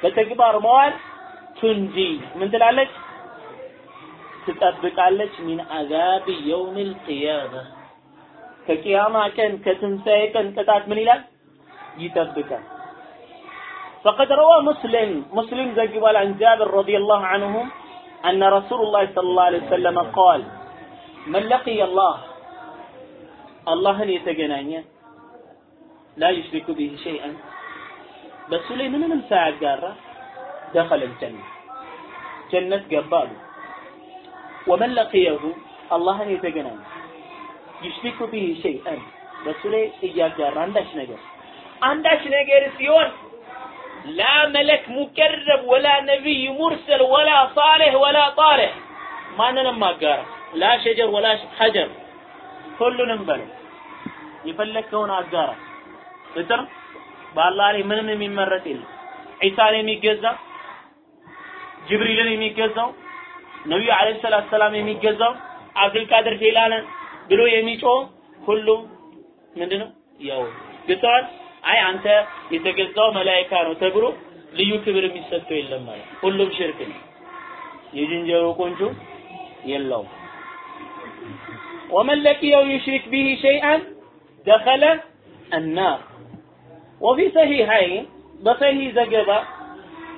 በተግባር መዋል ቱንጂ ምን ትላለች ትጠብቃለች ሚን አዛብ የውም ልቅያማ ከቅያማ ቀን ከትንሣኤ ቀን ቅጣት ምን ይላል ይጠብቃል فقد روى مسلم مسلم زجبال عن جابر رضي الله عنه أن رسول الله صلى الله عليه وسلم قال من لقي الله الله يتجنانيا لا يشرك به شيئا بس لي من من ساعة قارة دخل الجنة جنة قبال ومن لقيه الله يتجنانيا يشرك به شيئا بس لي إياك قارة عندش نجر عندش نجر سيون لا ملك مكرب ولا نبي مرسل ولا صالح ولا طالح ما ننما قارة لا شجر ولا حجر ሁሉንም በለው የፈለግከውን አጋራ ፍጥር በአላህ ላይ ምንም የሚመረጥ የለም ዒሳን የሚገዛ ጅብሪልን የሚገዛው ነቢዩ አለይሂ ሰላቱ ሰላም የሚገዛው አብዱልቃድር ጄላንን ብሎ የሚጮህ ሁሉ ምንድነው ያው ግልጸዋል አይ አንተ የተገዛው መላይካ ነው ተብሎ ልዩ ክብር የሚሰጠው የለም ማለት ሁሉም ሽርክ ነው የዝንጀሮ ቆንጆ የለውም ومن لقيه يشرك به شيئا دخل النار وفي صحيحين بصحيح زجبة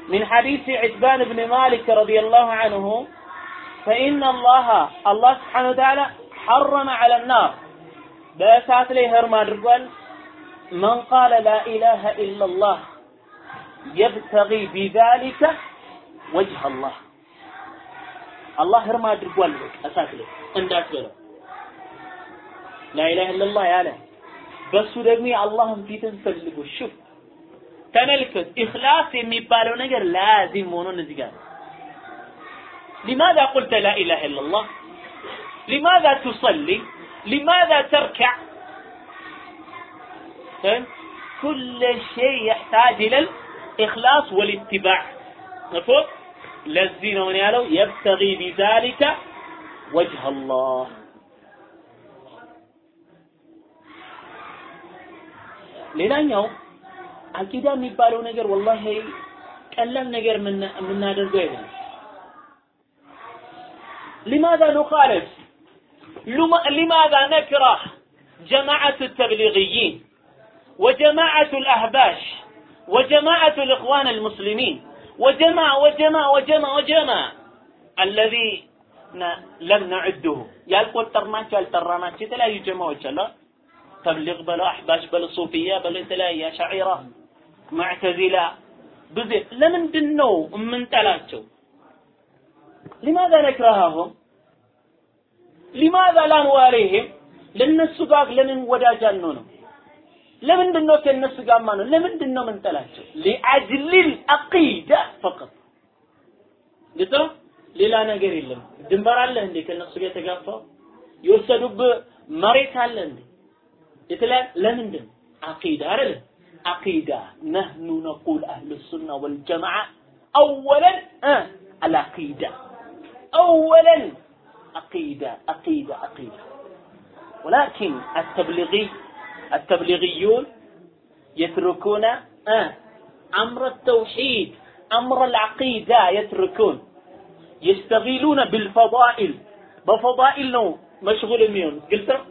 من حديث عتبان بن مالك رضي الله عنه فإن الله الله سبحانه وتعالى حرم على النار. بأسات لي هرمان رجل من قال لا إله إلا الله يبتغي بذلك وجه الله. الله هرمان رجل أسات لي لا إله إلا الله يا له. በሱ ደግሞ የአላህን ፊትን ፈልጎ ሹፍ ተመልከት ኢኽላስ የሚባለው ነገር ላዚም ሆኖ እዚህ ጋር لماذا قلت لا إله إلا الله لماذا تصلي لماذا تركع فهم؟ كل شيء يحتاج إلى الإخلاص والاتباع مفهوم لذين ونيالو يبتغي بذلك وجه الله ሌላኛው አቂዳ የሚባለው ነገር ወላሂ ቀላል ነገር የምናደርገው አይደለም لماذا نخالف لماذا نكره جماعة التبليغيين وجماعة الأهباش وجماعة الإخوان المسلمين وجماعة وجماعة وجماعة وجماعة الذي لم نعده ያልቆጠርናቸው ያልጠራናቸው የተለያዩ ጀማዎች አሉ ተብሊግ በለው አሕባሽ በለው ሱፊያ በለው የተለያየ አሻዒራ ሙዕተዚላ ብዙ ለምንድን ነው የምንጠላቸው ሊማዛ ነክረሃሁም ሊማዛ ላንዋሪህም ለነሱ ጋር ለምን ወዳጅ አንሆንም ለምንድን ነው ከነሱ ጋር ማነው ለምንድን ነው የምንጠላቸው ሊአጅሊል አቂዳ ፈቀጥ ግቶ ሌላ ነገር የለም። ድንበር አለ እንዴ? ከነሱ ጋር የተጋፋው? የወሰዱብህ መሬት አለ እንዴ የተለያየ ለምንድን አቂዳ አይደለም عقيدة نحن نقول أهل السنة والجماعة أولا آه العقيدة أولا عقيدة عقيدة عقيدة ولكن التبليغي التبليغيون يتركون آه أمر التوحيد أمر العقيدة يتركون يستغلون بالفضائل بفضائل ነው መሽጉል የሚሆን ግልጽ ነው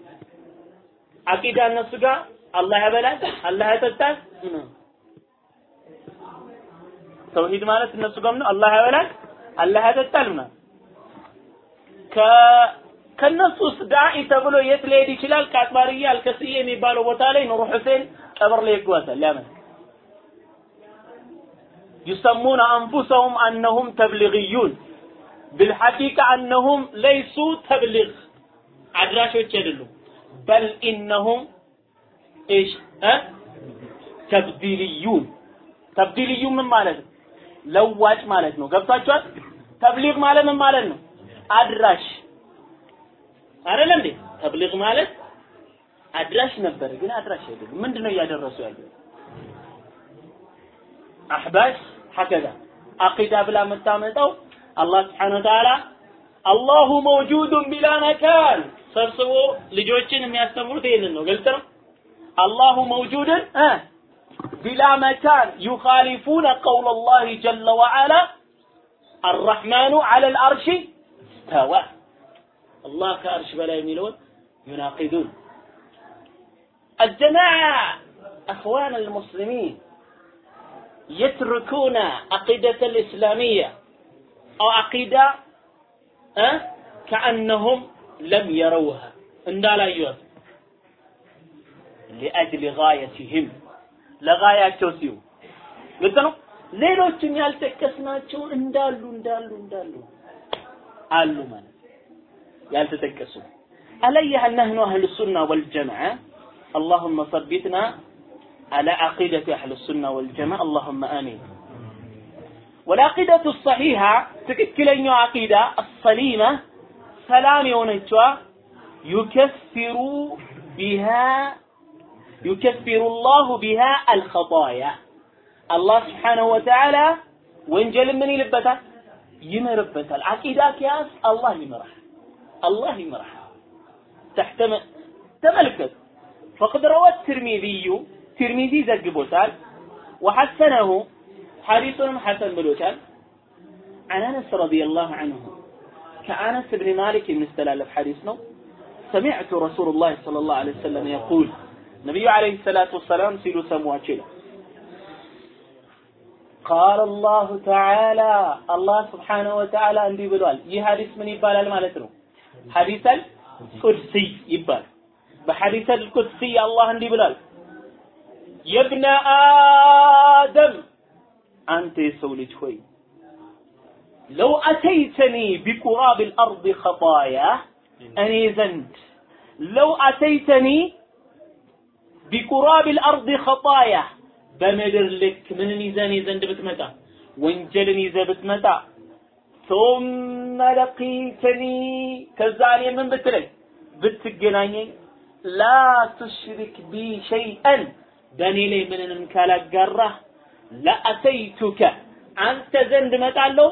አቂዳ እነሱ ጋር አላህ ያበላል አላህ ያጠጣል ተውሂድ ማለት እነሱ ጋር ነው አላህ ያበላል አላህ ያጠጣል ምናምን ከ ከነሱ ውስጥ ዳኢ ተብሎ የት ሊሄድ ይችላል? ከአጥባርያ አልከስዬ የሚባለው ቦታ ላይ ኑሩ ሁሴን ቀብር ላይ ይጓዛል። ለምን? يسمون أنفسهم أنهم تبليغيون بالحقيقة أنهم ليسوا تبليغ አድራሾች አይደሉም በል ኢነሁም ኢሽ ተብዲልዩን ተብዲልዩ ምን ማለት ነው? ለዋጭ ማለት ነው። ገብቷችኋል? ተብሊግ ማለት ምን ማለት ነው? አድራሽ አይደል እንዴ? ተብሊግ ማለት አድራሽ ነበር፣ ግን አድራሽ አይደለም። ምንድነው እያደረሱ ያለው? አህባሽ ሐከዛ አቂዳ ብላ የምታመጣው አላህ ስብሐነ ወተዓላ አላሁ መውጁዱን ቢላ መካን ሰብስቦ ልጆችን የሚያስተምሩት ይህንን ነው ግልጽ ነው አላሁ መውጁድን ቢላ መካን ዩኻሊፉነ ቀውለ ላህ ጀለ ወዓላ الرحمن على العرش استوى الله كأرش بلا يميلون يناقضون الجماعة أخوان المسلمين يتركون عقيدة الإسلامية أو عقيدة أه؟ كأنهم لم يروها إن لا يوز لأجل غايتهم لغاية سيو قلت له ሌሎችም ያልጠቀስናቸው እንዳሉ እንዳሉ እንዳሉ አሉ ማለት ያልተጠቀሱ አለየህ ነህኑ አህሉ ሱና ወልጀማዓ اللهم ثبتنا على عقيدة أهل السنة والجماعة اللهم آمين والعقيدة الصحيحة تككلن عقيدة الصليمة سلام يونجوا يكفر بها يكفر الله بها الخطايا الله سبحانه وتعالى وين جل من ይልበታል? ይምርበታል። العقيدة كياس الله يمرح الله يمرح تحت ተመልከት فقد روى الترمذي ترمذي بوتال وحسنه حديث حسن بلوتال عن انس رضي الله عنه كأنس بن مالك من استلالف حديثنا سمعت رسول الله صلى الله عليه وسلم يقول النبي عليه الصلاة والسلام سيلو سمواتشلا قال الله تعالى الله سبحانه وتعالى እንዲህ ብሏል ይህ ሐዲስ ምን ይባላል ማለት ነው ሐዲስ አልቁድሲ ይባላል በሐዲስ አልቁድሲ አላህ እንዲህ ብሏል የብነ አደም አንተ የሰው ልጅ ሆይ ለው አተይተኒ ቢቁራብ الأرض خطايا እኔ ዘንድ ለው አተይተኒ ቢቁራብ الأرض خطايا በምድር ልክ ምንን ይዘን ዘንድ ብትመጣ ወንጀልን ይዘ ብትመጣ ثم لقيتني ከዛ እኔ ምን ብትለኝ ብትገናኘኝ ላ ቱሽሪክ ቢ ሸይአን በእኔ ላይ ምንንም ካላጋራህ ለአተይቱከ አንተ ዘንድ እመጣለሁ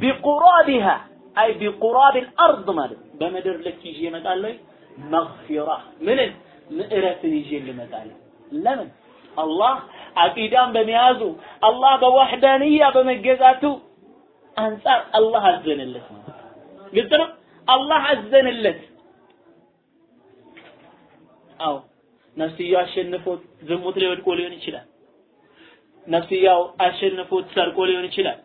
ቢቁራቢሃ አይ ቢቁራቢል አርድ ማለት በምድር ልክ ይዤ እመጣለሁ መግፊራ ምንን? ምዕረትን ይዤ ልመጣለሁ ለምን? አላህ አቂዳን በመያዙ አላህ በዋህዳንያ በመገዛቱ አንጻር አላህ አዘነለት ነው። ግልጽ ነው? አላህ አዘነለት። አዎ። ነፍስያው አሸንፎት ዝሙት ላይ ወድቆ ሊሆን ይችላል። ነፍስያው አሸንፎት ሰርቆ ሊሆን ይችላል።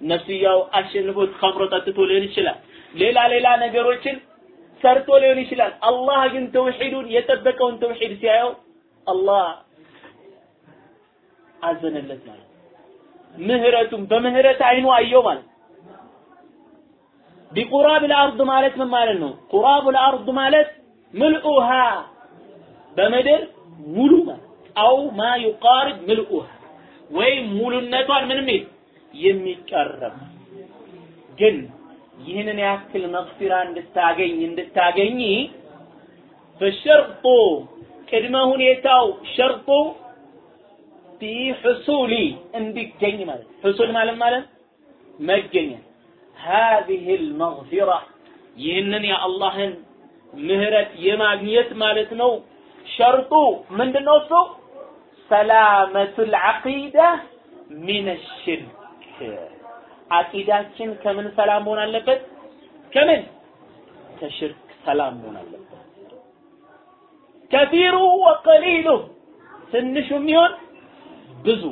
ነፍስያው አሸንፎት ከምሮ ጠጥቶ ሊሆን ይችላል። ሌላ ሌላ ነገሮችን ሰርቶ ሊሆን ይችላል። አላህ ግን ተውሂዱን የጠበቀውን ተውሂድ ሲያየው አላህ አዘነለት ማለት ምህረቱን በምህረት አይኑ አየው ማለት ቢቁራብ ልአርድ ማለት ምን ማለት ነው? ቁራብ ልአርድ ማለት ምልኡሃ በምድር ሙሉ ማለት አው ማ ዩቃርብ ምልኡሃ ወይ ሙሉነቷን ምንም የሚቀረብ ግን ይህንን ያክል መግፊራ እንድታገኝ እንድታገኝ በሸርጡ ቅድመ ሁኔታው ሸርጡ ፊ ሕሱሊ እንዲገኝ ማለት ሕሱል ማለት ማለት መገኘት هذه المغفرة ይህንን የአላህን ምህረት የማግኘት ማለት ነው ሸርጡ ምንድነው እሱ ሰላመቱል ዐቂዳ ሚን ሽርክ አቂዳችን ከምን ሰላም መሆን አለበት? ከምን? ከሽርክ ሰላም መሆን አለበት። ከፊሩ ወቀሊሉ ትንሹም ይሁን ብዙ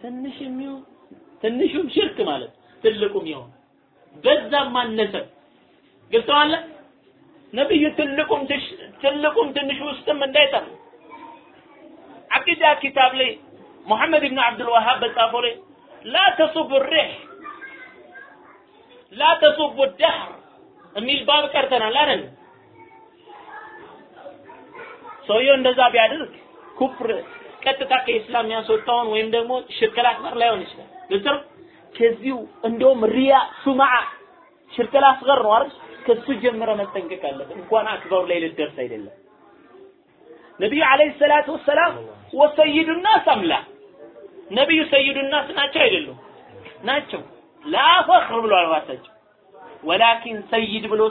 ትንሽም ይሁን ትንሹም ሽርክ ማለት ትልቁም ይሁን በዛም ማነሰ ገብተዋል ነብዩ ትልቁም ትንሹ ውስጥም እንዳይጠር አቂዳ ኪታብ ላይ ሙሐመድ ብን አብዱል ወሃብ በጻፈው ላይ ላ ተሱቡ ሪህ ላ ተሱቡ ደህር የሚል ባብ ቀርተናል አይደል? ሰውየው እንደዛ ቢያደርግ ኩፍር ቀጥታ ከኢስላም ያስወጣውን ወይም ደግሞ ሽርክ አክበር ላይሆን ይችላል። ግልጽ ከዚሁ እንደውም ሪያ ሱማዓ ሽርክ አስገር ነው አይደል? ከሱ ጀምረ መጠንቀቅ አለብን። እንኳን አክበሩ ላይ ልደርስ አይደለም። ነቢዩ አለይሂ ሰላቱ ወሰላም ወሰይዱ ናስ አምላ ነቢዩ ሰይዱ ናስ ናቸው አይደሉም? ናቸው። ላፈኽር ብሏል ራሳቸው። ወላኪን ሰይድ ብሎ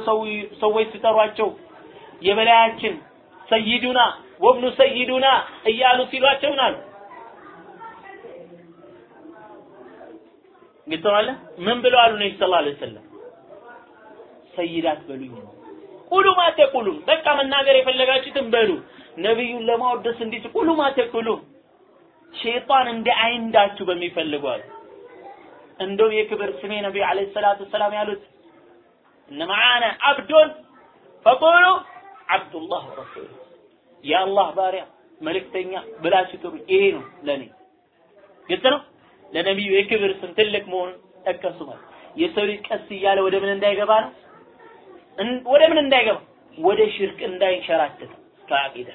ሰዎች ሲጠሯቸው የበላያችን ሰይዱና ወብኑ ሰይዱና እያሉ ሲሏቸው ናሉ ግልጸዋለ ምን ብለው አሉ ነቢ ስለ ላ ሰለም ሰይዳት በሉኝ ነው። ቁሉ በቃ መናገር የፈለጋችሁትን በሉ ነቢዩን ለማወደስ እንዲት ቁሉ ማተቁሉን ሸይጣን እንደ አይንዳችሁ በሚፈልጓል እንደው የክብር ስሜ ነቢ አለይሂ ሰላቱ ሰላም ያሉት እነ መዓነ አብዱን? ፈቁሉ አብዱላህ ወረሱሉ የአላህ ባሪያ መልእክተኛ ብላችሁ ጥሩ ይሄ ነው ለኔ። ግልጽ ነው? ለነቢዩ የክብር ስም ትልቅ መሆኑን ጠቀሱ ማለት የሰው ልጅ ቀስ እያለ ወደ ምን እንዳይገባ ነው? ወደ ምን እንዳይገባ? ወደ ሽርክ እንዳይንሸራተት። ከአቂዳ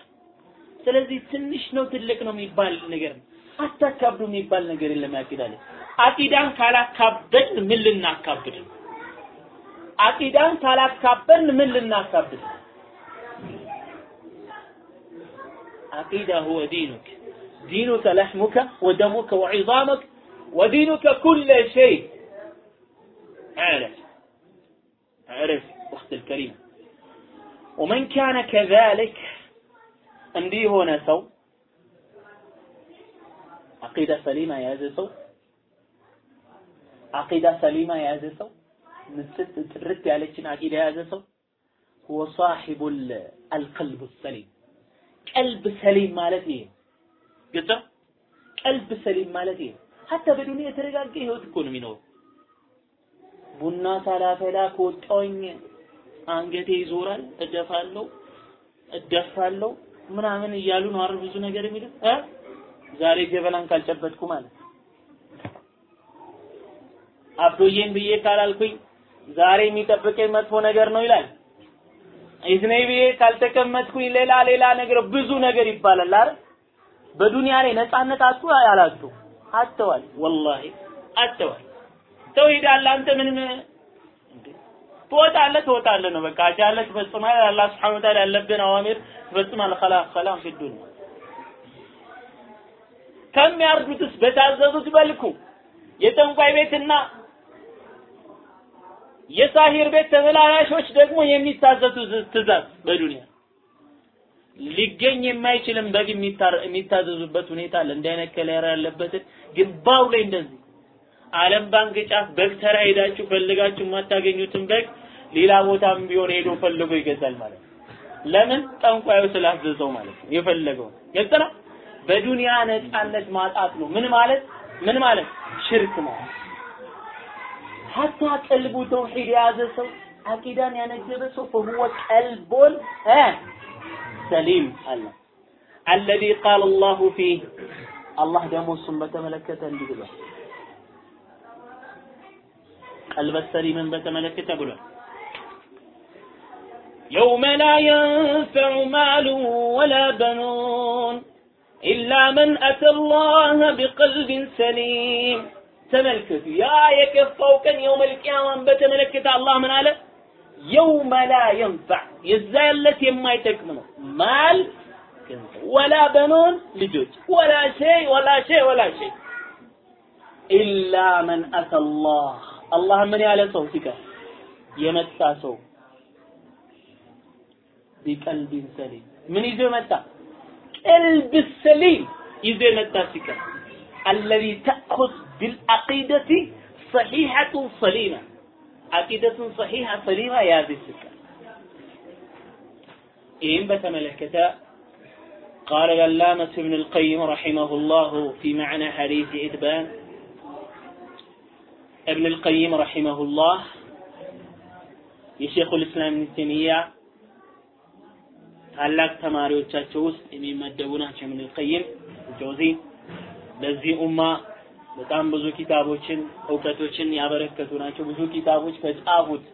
ስለዚህ ትንሽ ነው ትልቅ ነው የሚባል ነገር ነው አታካብዱ የሚባል ነገር የለም አቂዳ ላይ አቂዳን ካላካበድ ምን ልናካብድ ነው አቂዳን ካላካበድ ምን ልናካብድ ነው عقيدة هو دينك دينك لحمك ودمك وعظامك ودينك كل شيء اعرف اعرف أخت الكريمة ومن كان كذلك እንዲህ የሆነ ሰው አቂዳ ሰሊማ የያዘ ሰው አቂዳ ሰሊማ የያዘ ሰው ምስጥ ጥርት ያለችን አቂዳ የያዘ ሰው هو صاحب القلب السليم ቀልብ ሰሊም ማለት ይሄ ግልጽ ቀልብ ሰሊም ማለት ይሄ ሀታ በዱንያ የተረጋጋ ህይወት እኮ ነው የሚኖረው ቡና ሳላፈላ ከወጣሁኝ አንገቴ ይዞራል እደፋለሁ እደፋለሁ ምናምን እያሉ ነው አይደል ብዙ ነገር የሚሉት? እ? ዛሬ ጀበናን ካልጨበጥኩ ማለት አብዶዬን ብዬ ካላልኩኝ ዛሬ የሚጠብቀኝ መጥፎ ነገር ነው ይላል። ኢዝነይ ብዬ ካልተቀመጥኩኝ ሌላ ሌላ ነገር ብዙ ነገር ይባላል አይደል? በዱንያ ላይ ነፃነት አጡ ያላጡ አጥተዋል ወላሂ አጥተዋል። ተውሂድ አለ አንተ ምንም ትወጣለህ ትወጣለህ ነው በቃ አጃለህ ትፈጽማለህ። አላህ ሱብሓነሁ ወተዓላ ያለብህን አዋሚር ትፈጽማለህ። ኸላስ ሰላም ፊ ከሚያርዱትስ በታዘዙት መልኩ የጠንቋይ ቤትና የ ساحر ቤት ተመላላሾች ደግሞ የሚታዘዙት ትእዛዝ በ دنيا ሊገኝ የማይችልም በግ የሚታዘዙበት ሁኔታ አለ። እንዲህ አይነት color ያለበትን ግንባሩ ላይ እንደዚህ ዓለም ባንክ ጫፍ በግ ተራ ሄዳችሁ ፈልጋችሁ የማታገኙትን በግ ሌላ ቦታም ቢሆን ሄዶ ፈልጎ ይገዛል ማለት ነው። ለምን? ጠንቋዩ ስላዘዘው ማለት ነው። የፈለገው ግልጽ በ دنيا ነጻነት ማጣት ነው። ምን ማለት? ምን ማለት? ሽርክ ማለት ሀታ ቀልቡ ተውሂድ የያዘ ሰው አቂዳን ያነገበ ሰው ፈሁወ ቀልቦን ሰሊም አለ። አለዚ ቃል አላሁ ፊህ አላህ ደግሞ እሱን በተመለከተ እንዲህ ብሏል። ቀልበ ሰሊምን በተመለከተ ብሏል። يوم لا ينفع مال ولا بنون إلا من أتى الله بقلب سليم. تملكت يا يكفوك يوم القيامة بتملكت الله من قال يوم لا ينفع. يزالت يما يتكمنه مال ولا بنون لجوج. ولا شيء ولا شيء ولا شيء. إلا من أتى الله. الله من يعلى صوتك. يمتى صوتك ቢቀልቢን ሰሊም ምን ይዞ መጣ ቀልብ ሰሊም ይዞ የመጣ ሲቀር አለዚ ተእኹዝ ቢልዓቂደቲ ሰሒሐቱን ሰሊማ ዓቂደቱን ሰሒሐ ሰሊማ የያዘ ሲቀር ይህም በተመለከተ قال العلامة ابن القيم رحمه الله في معنى حديث إتبان ابن القيم رحمه الله የሼኹ ልእስላም ኢብኑ ተይሚያ ታላቅ ተማሪዎቻቸው ውስጥ የሚመደቡ ናቸው። ኢብኑ ቀይም ጀውዚ ለዚህ ኡማ በጣም ብዙ ኪታቦችን እውቀቶችን ያበረከቱ ናቸው። ብዙ ኪታቦች ከጻፉት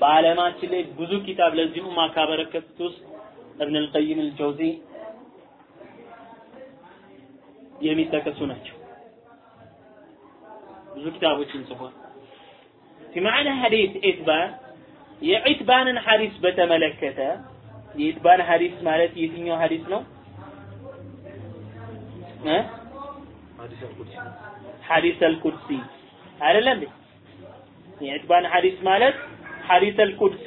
በዓለማችን ላይ ብዙ ኪታብ ለዚህ ኡማ ካበረከቱት ውስጥ እብን አልቀይም አልጀውዚ የሚጠቀሱ ናቸው። ብዙ ኪታቦችን ጽፏል። في معنى حديث إثبان የዒትባንን ሐዲስ በተመለከተ የዒትባን ሐዲስ ማለት የትኛው ሐዲስ ነው? እ ሐዲስ አልቁድሲ አይደለ እንዴ? የዒትባን ሐዲስ ማለት ሐዲስ አልቁድሲ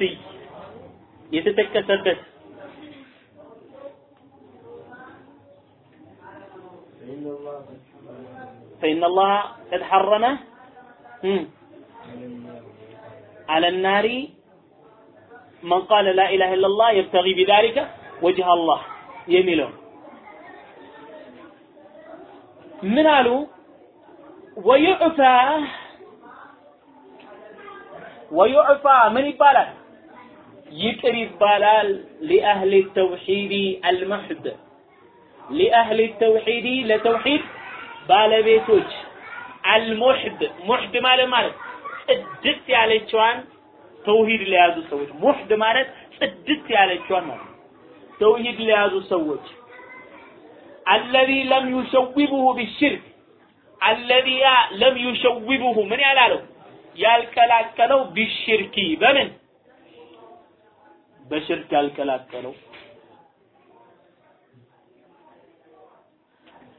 የተጠቀሰበት فإن الله قد حرمه على النار من قال لا إله إلا الله يبتغي بذلك وجه الله. يميلون. من قالوا ويعفى ويعفى من يبالال يكر بالال لأهل التوحيد المحد لأهل التوحيد لتوحيد بالبيتوج. المحد محد مال مال قدس على الشوان ተውሂድ ለያዙ ሰዎች ሙሕድ ማለት ጽድት ያለችዋን ማለት ተውሂድ ለያዙ ሰዎች አለዚ ለም ዩሸውቡሁ ቢሽርክ አለዚ ለም ዩሸውቡሁ ምን ያላለው? ያልቀላቀለው ቢሽርኪ። በምን? በሽርክ ያልቀላቀለው።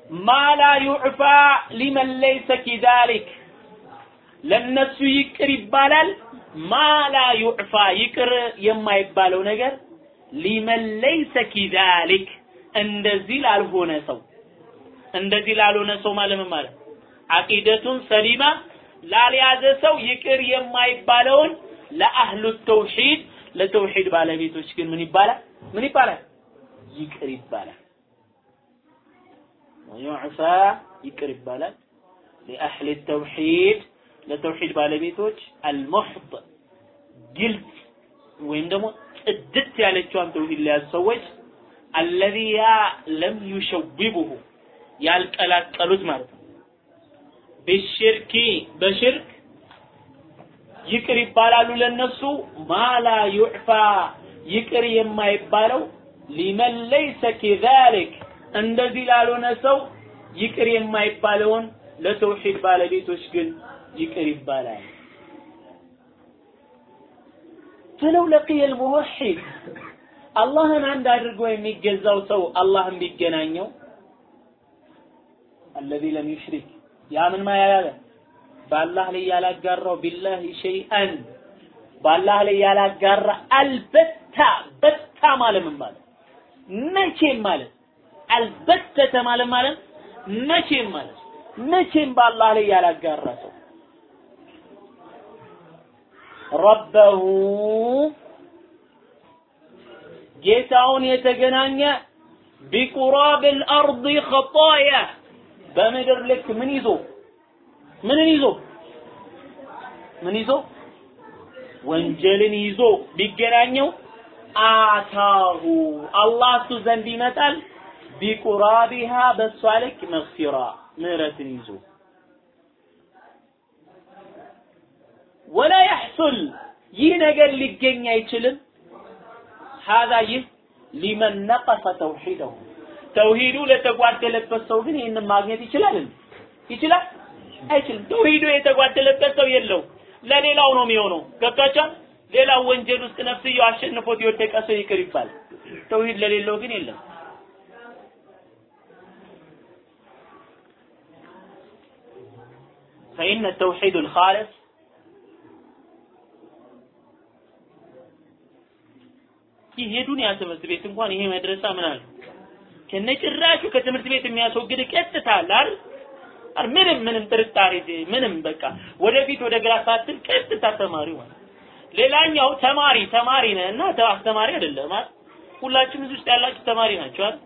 ማ ላ ዩዕፋ ሊመን ለይሰ ኪዛሊክ ለነሱ ይቅር ይባላል ማላ ዩዕፋ ይቅር የማይባለው ነገር ሊመን ኪዛሊክ እንደዚህ ላልሆነ ሰው እንደዚህ ላልሆነ ሰው ማለት ምን ማለት? አቂደቱን ሰሊማ ላልያዘ ሰው ይቅር የማይባለውን ለአህሉ ተውሂድ ለተውሂድ ባለቤቶች ግን ምን ይባላል? ምን ይባላል? ይቅር ይባላል። ወዩዕፋ ይቅር ይባላል። ሊአህሊ ተውሂድ ለተውሂድ ባለቤቶች አልሙሕጥ ግልጽ ወይም ደግሞ ጽድት ያለችዋን ተውሂድ ለያዙ ሰዎች አለዚያ ለም ዩሸውቡሁ ያልቀላቀሉት ማለት ነው። ቢሽርኪ በሽርክ ይቅር ይባላሉ ለነሱ ማላ ዩዕፋ ይቅር የማይባለው ሊመን ለይሰ ኪዛሊክ እንደዚህ ላልሆነ ሰው ይቅር የማይባለውን ለተውሂድ ባለቤቶች ግን ይቅር ይባላል። ፈለው ለቂየ ልሙወሒድ አላህን አንድ አድርጎ የሚገዛው ሰው አላህን ቢገናኘው አለዚ ለም ዩሽሪክ ያ ምን ማያያለ በአላህ ላይ ያላጋራው ቢላሂ ሸይአን በአላህ ላይ ያላጋራ አልበታ በታ ማለት ምን ማለት መቼም ማለት አልበተተ ማለት ማለት መቼም ማለት መቼም በአላህ ላይ ያላጋራ ሰው ረበሁ ጌታውን የተገናኘ ቢቁራብ ልአርض ኸጣያ በምድር ልክ ምን ይዞ? ምንን ይዞ? ምን ይዞ? ወንጀልን ይዞ ቢገናኘው አታሁ። አላህ እሱ ዘንድ ይመጣል። ቢቁራቢሃ በሷ ልክ መግፊራ ምህረትን ይዞ ወላ ያሕሱል ይህ ነገር ሊገኝ አይችልም። ሀዛ ይህ ሊመን ነቀሰ ተውሂደሁ። ተውሂዱ ለተጓደለበት ሰው ግን ይህንን ማግኘት ይችላል ይችላል? አይችልም። ተውሂዱ የተጓደለበት ሰው የለው ለሌላው ነው የሚሆነው። ገባቻል ሌላው ወንጀል ውስጥ ነፍስየው አሸንፎት የወደቀ ሰው ይቅር ይባላል ተውሂድ ለሌለው ግን የለም። فإن التوحيد الخالص ይህ የዱንያ ትምህርት ቤት እንኳን ይሄ መድረሳ ምን አለ? ከነጭራሹ ከትምህርት ቤት የሚያስወግድ ቀጥታ አለ አይደል? ምንም ምንም ጥርጣሬ ምንም በቃ ወደፊት ወደ ግራ ሳትል ቀጥታ ተማሪው ማለት ሌላኛው ተማሪ ተማሪ ነህ አስተማሪ አይደለም አይደል? ሁላችሁም እዚህ ውስጥ ያላችሁ ተማሪ ናችሁ አይደል?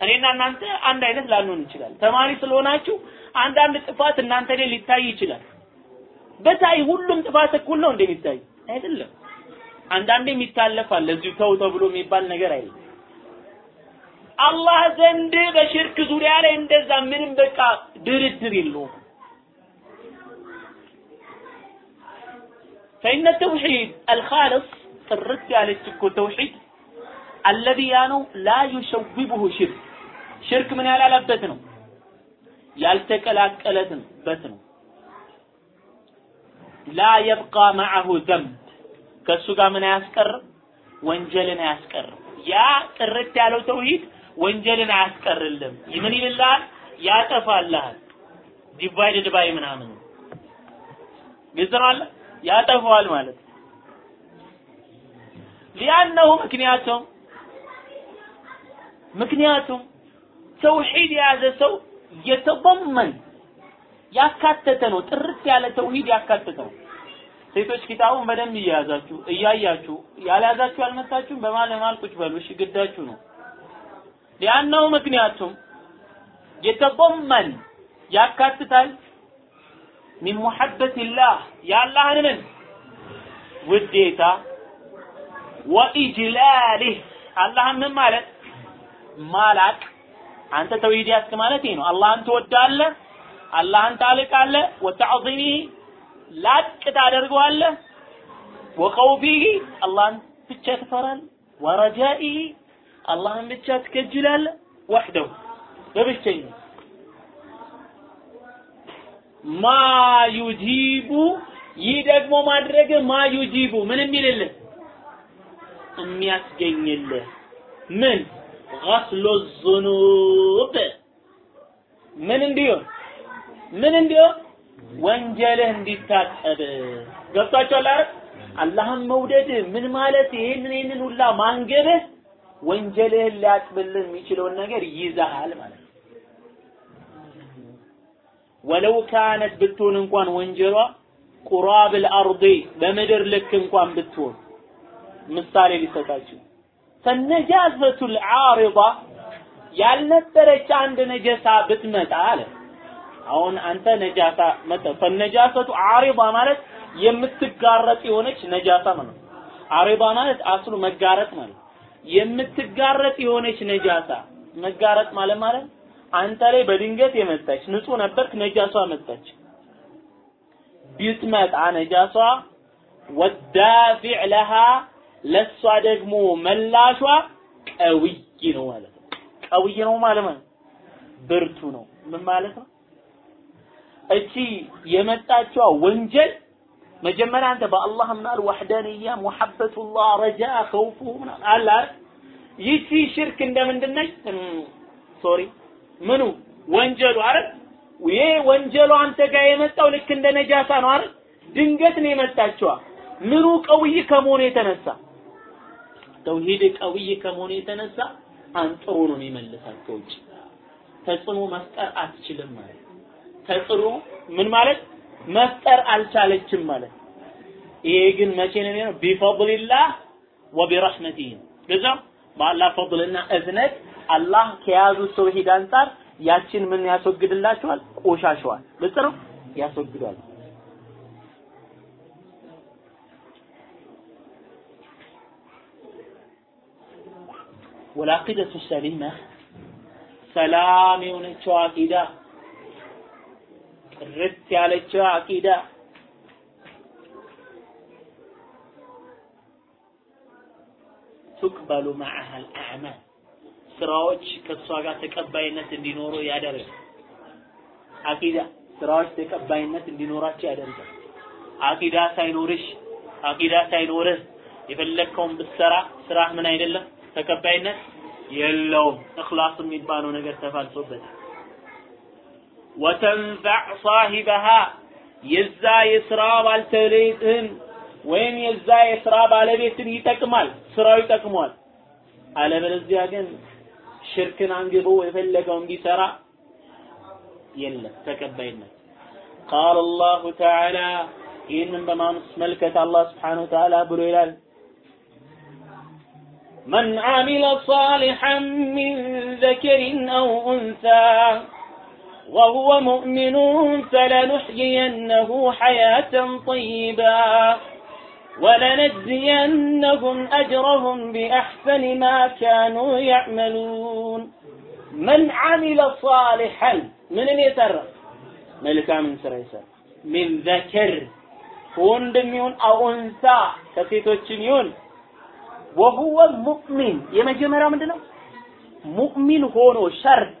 እኔና እናንተ አንድ አይነት ላንሆን እንችላል ተማሪ ስለሆናችሁ አንዳንድ ጥፋት እናንተ ላይ ሊታይ ይችላል። በታይ ሁሉም ጥፋት እኩል ነው እንደሚታይ አይደለም አንዳንዴ የሚታለፋል ለዚሁ ተው ተብሎ የሚባል ነገር አይደለም አላህ ዘንድ በሽርክ ዙሪያ ላይ እንደዛ ምንም በቃ ድርድር የለውም فإن التوحيد الخالص ጥርት ያለች እኮ ተውሂድ الذي ያነው لا يشوبه شرك ሽርክ ምን ያላለበት ነው ያልተቀላቀለበት ነው ላ የብቃ ማዐሁ ዘንብ ከእሱ ጋር ምን አያስቀርም? ወንጀልን አያስቀርም። ያ ጥርት ያለው توحيد ወንጀልን አያስቀርልም። ምን ይልልሃል? ያጠፋልሃል። divided by ምናምን ግልጽ ያጠፋዋል ማለት لأنه ምክንያቱም ምክንያቱም ተውሂድ የያዘ ሰው የተضመን ያካተተ ነው። ጥርት ያለ ተውሂድ ያካተተ ነው ሴቶች ኪታቡን በደንብ እያያዛችሁ እያያችሁ ያልያዛችሁ ያልመታችሁም በማል ቁጭ በሉ? እሺ ግዳችሁ ነው። ሊአነው ምክንያቱም የተضመን ያካትታል። ሚን ሙሐበትላህ የአላህን ምን? ውዴታ ወኢጅላሊህ። አላህን ምን ማለት? ማላቅ። አንተ ተውሂድ ያስክ ማለት ነው። አላህን ትወዳለህ አላህን ታልቃለህ። ወተዕዚሚ ላቅ ታደርገዋለህ። ወቀውፊሂ አላህን ብቻ ትፈራለህ። ወረጃኢሂ አላህን ብቻ ትከጅላለህ። ወህደው በብቸኝነት ማ ዩጂቡ ይህ ደግሞ ማድረግ ማ ዩጂቡ ምን የሚልልህ የሚያስገኝልህ ምን ገስሉ ዙኑብ ምን እንዲሆን ምን እንዲሆን ወንጀልህ እንዲታጠብ ገብቷቸዋል አይደል? አላህን መውደድ ምን ማለት? ይሄንን ይሄንን ሁላ ማንገብህ ወንጀልህን ሊያጥብልህ የሚችለውን ነገር ይዛሃል ማለት ወለው ካነት ብትሆን እንኳን ወንጀሏ ቁራብል አልአርዲ በምድር ልክ እንኳን ብትሆን ምሳሌ ሊሰጣችሁ ፈነጃዘቱል ዓሪዳ ያልነበረች አንድ ነጀሳ ብትመጣ አለ። አሁን አንተ ነጃሳ መጣ ፈነጃሰቱ ዓሪባ ማለት የምትጋረጥ የሆነች ነጃሳ ማለት ዓሪባ ማለት አስሉ መጋረጥ ማለት የምትጋረጥ የሆነች ነጃሳ መጋረጥ ማለት ማለት አንተ ላይ በድንገት የመጣች ንጹህ ነበርክ ነጃሷ መጣች። ቢትመጣ ነጃሷ ወዳፊዕ ለሃ ለሷ ደግሞ መላሿ ቀውይ ነው ማለት ነው። ቀውይ ነው ማለት ነው። ብርቱ ነው። ምን ማለት ነው እቺ የመጣችዋ ወንጀል መጀመሪያ አንተ በአላህ ምናል ወህዳንያ ሙሐበቱላህ ረጃ ኸውፉ ምናምን አለ ይቺ ሽርክ እንደምንድን ነች ሶሪ ምኑ ወንጀሉ አይደል? ይሄ ወንጀሉ አንተ ጋር የመጣው ልክ እንደ ነጃሳ ነው አይደል? ድንገት ነው የመጣችዋ። ምኑ ቀውይ ከመሆኑ የተነሳ? ተውሂድ ቀውይ ከመሆኑ የተነሳ አንጥሮ ነው የሚመልሳት ከውጭ። ተጽዕኖ መፍጠር አትችልም ማለት ተጽዕኖ ምን ማለት? መፍጠር አልቻለችም ማለት። ይሄ ግን መቼ ነው የሚሆነው? ቢፈضልላህ ወቢረሕመቲህ ለዛ በአላህ ፈضልና እዝነት አላህ ከያዙት ተውሂድ አንጻር ያችን ምን ያስወግድላቸዋል ቆሻሻዋል ግልጽ ነው ያስወግዳል ወላቂደቱ ሰሊማ ሰላም የሆነችው አቂዳ ጥርት ያለችው አቂዳ ቱቅበሉ ማዓሃ አልአዕማል ስራዎች ከእሷ ጋር ተቀባይነት እንዲኖሩ ያደርጋል። አቂዳ ስራዎች ተቀባይነት እንዲኖራቸው ያደርጋል። አቂዳ ሳይኖርሽ አቂዳ ሳይኖርህ የፈለግከውን ብትሰራ ስራህ ምን አይደለም ተቀባይነት የለውም። እኽላስ የሚባለው ነገር ተፋልሶበታል። ወተንፈዕ ሳሂበሃ የዛ የስራ ባልተቤትህን ወይም የዛ የስራ ባለቤትን ይጠቅማል፣ ስራው ይጠቅመዋል። አለበለዚያ ግን ሽርክን አንግቦ የፈለገውን ቢሰራ የለም ተቀባይነት። ቃል አላሁ ተዓላ ይህንን በማስመልከት አላህ ስብሓነሁ ወተዓላ ብሎ ይላል من عمل صالحا من ذكر أو أنثى وهو مؤمن فلنحيينه حياة طيبة ولنجزينهم أجرهم بأحسن ما كانوا يعملون من عمل صالحا من يسر ملكا من سر يسر من ذكر ወንድም ይሁን አው እንሳ ከሴቶችም ይሁን ወሁወ ሙእሚን የመጀመሪያው ምንድነው ሙእሚን ሆኖ ሸርጥ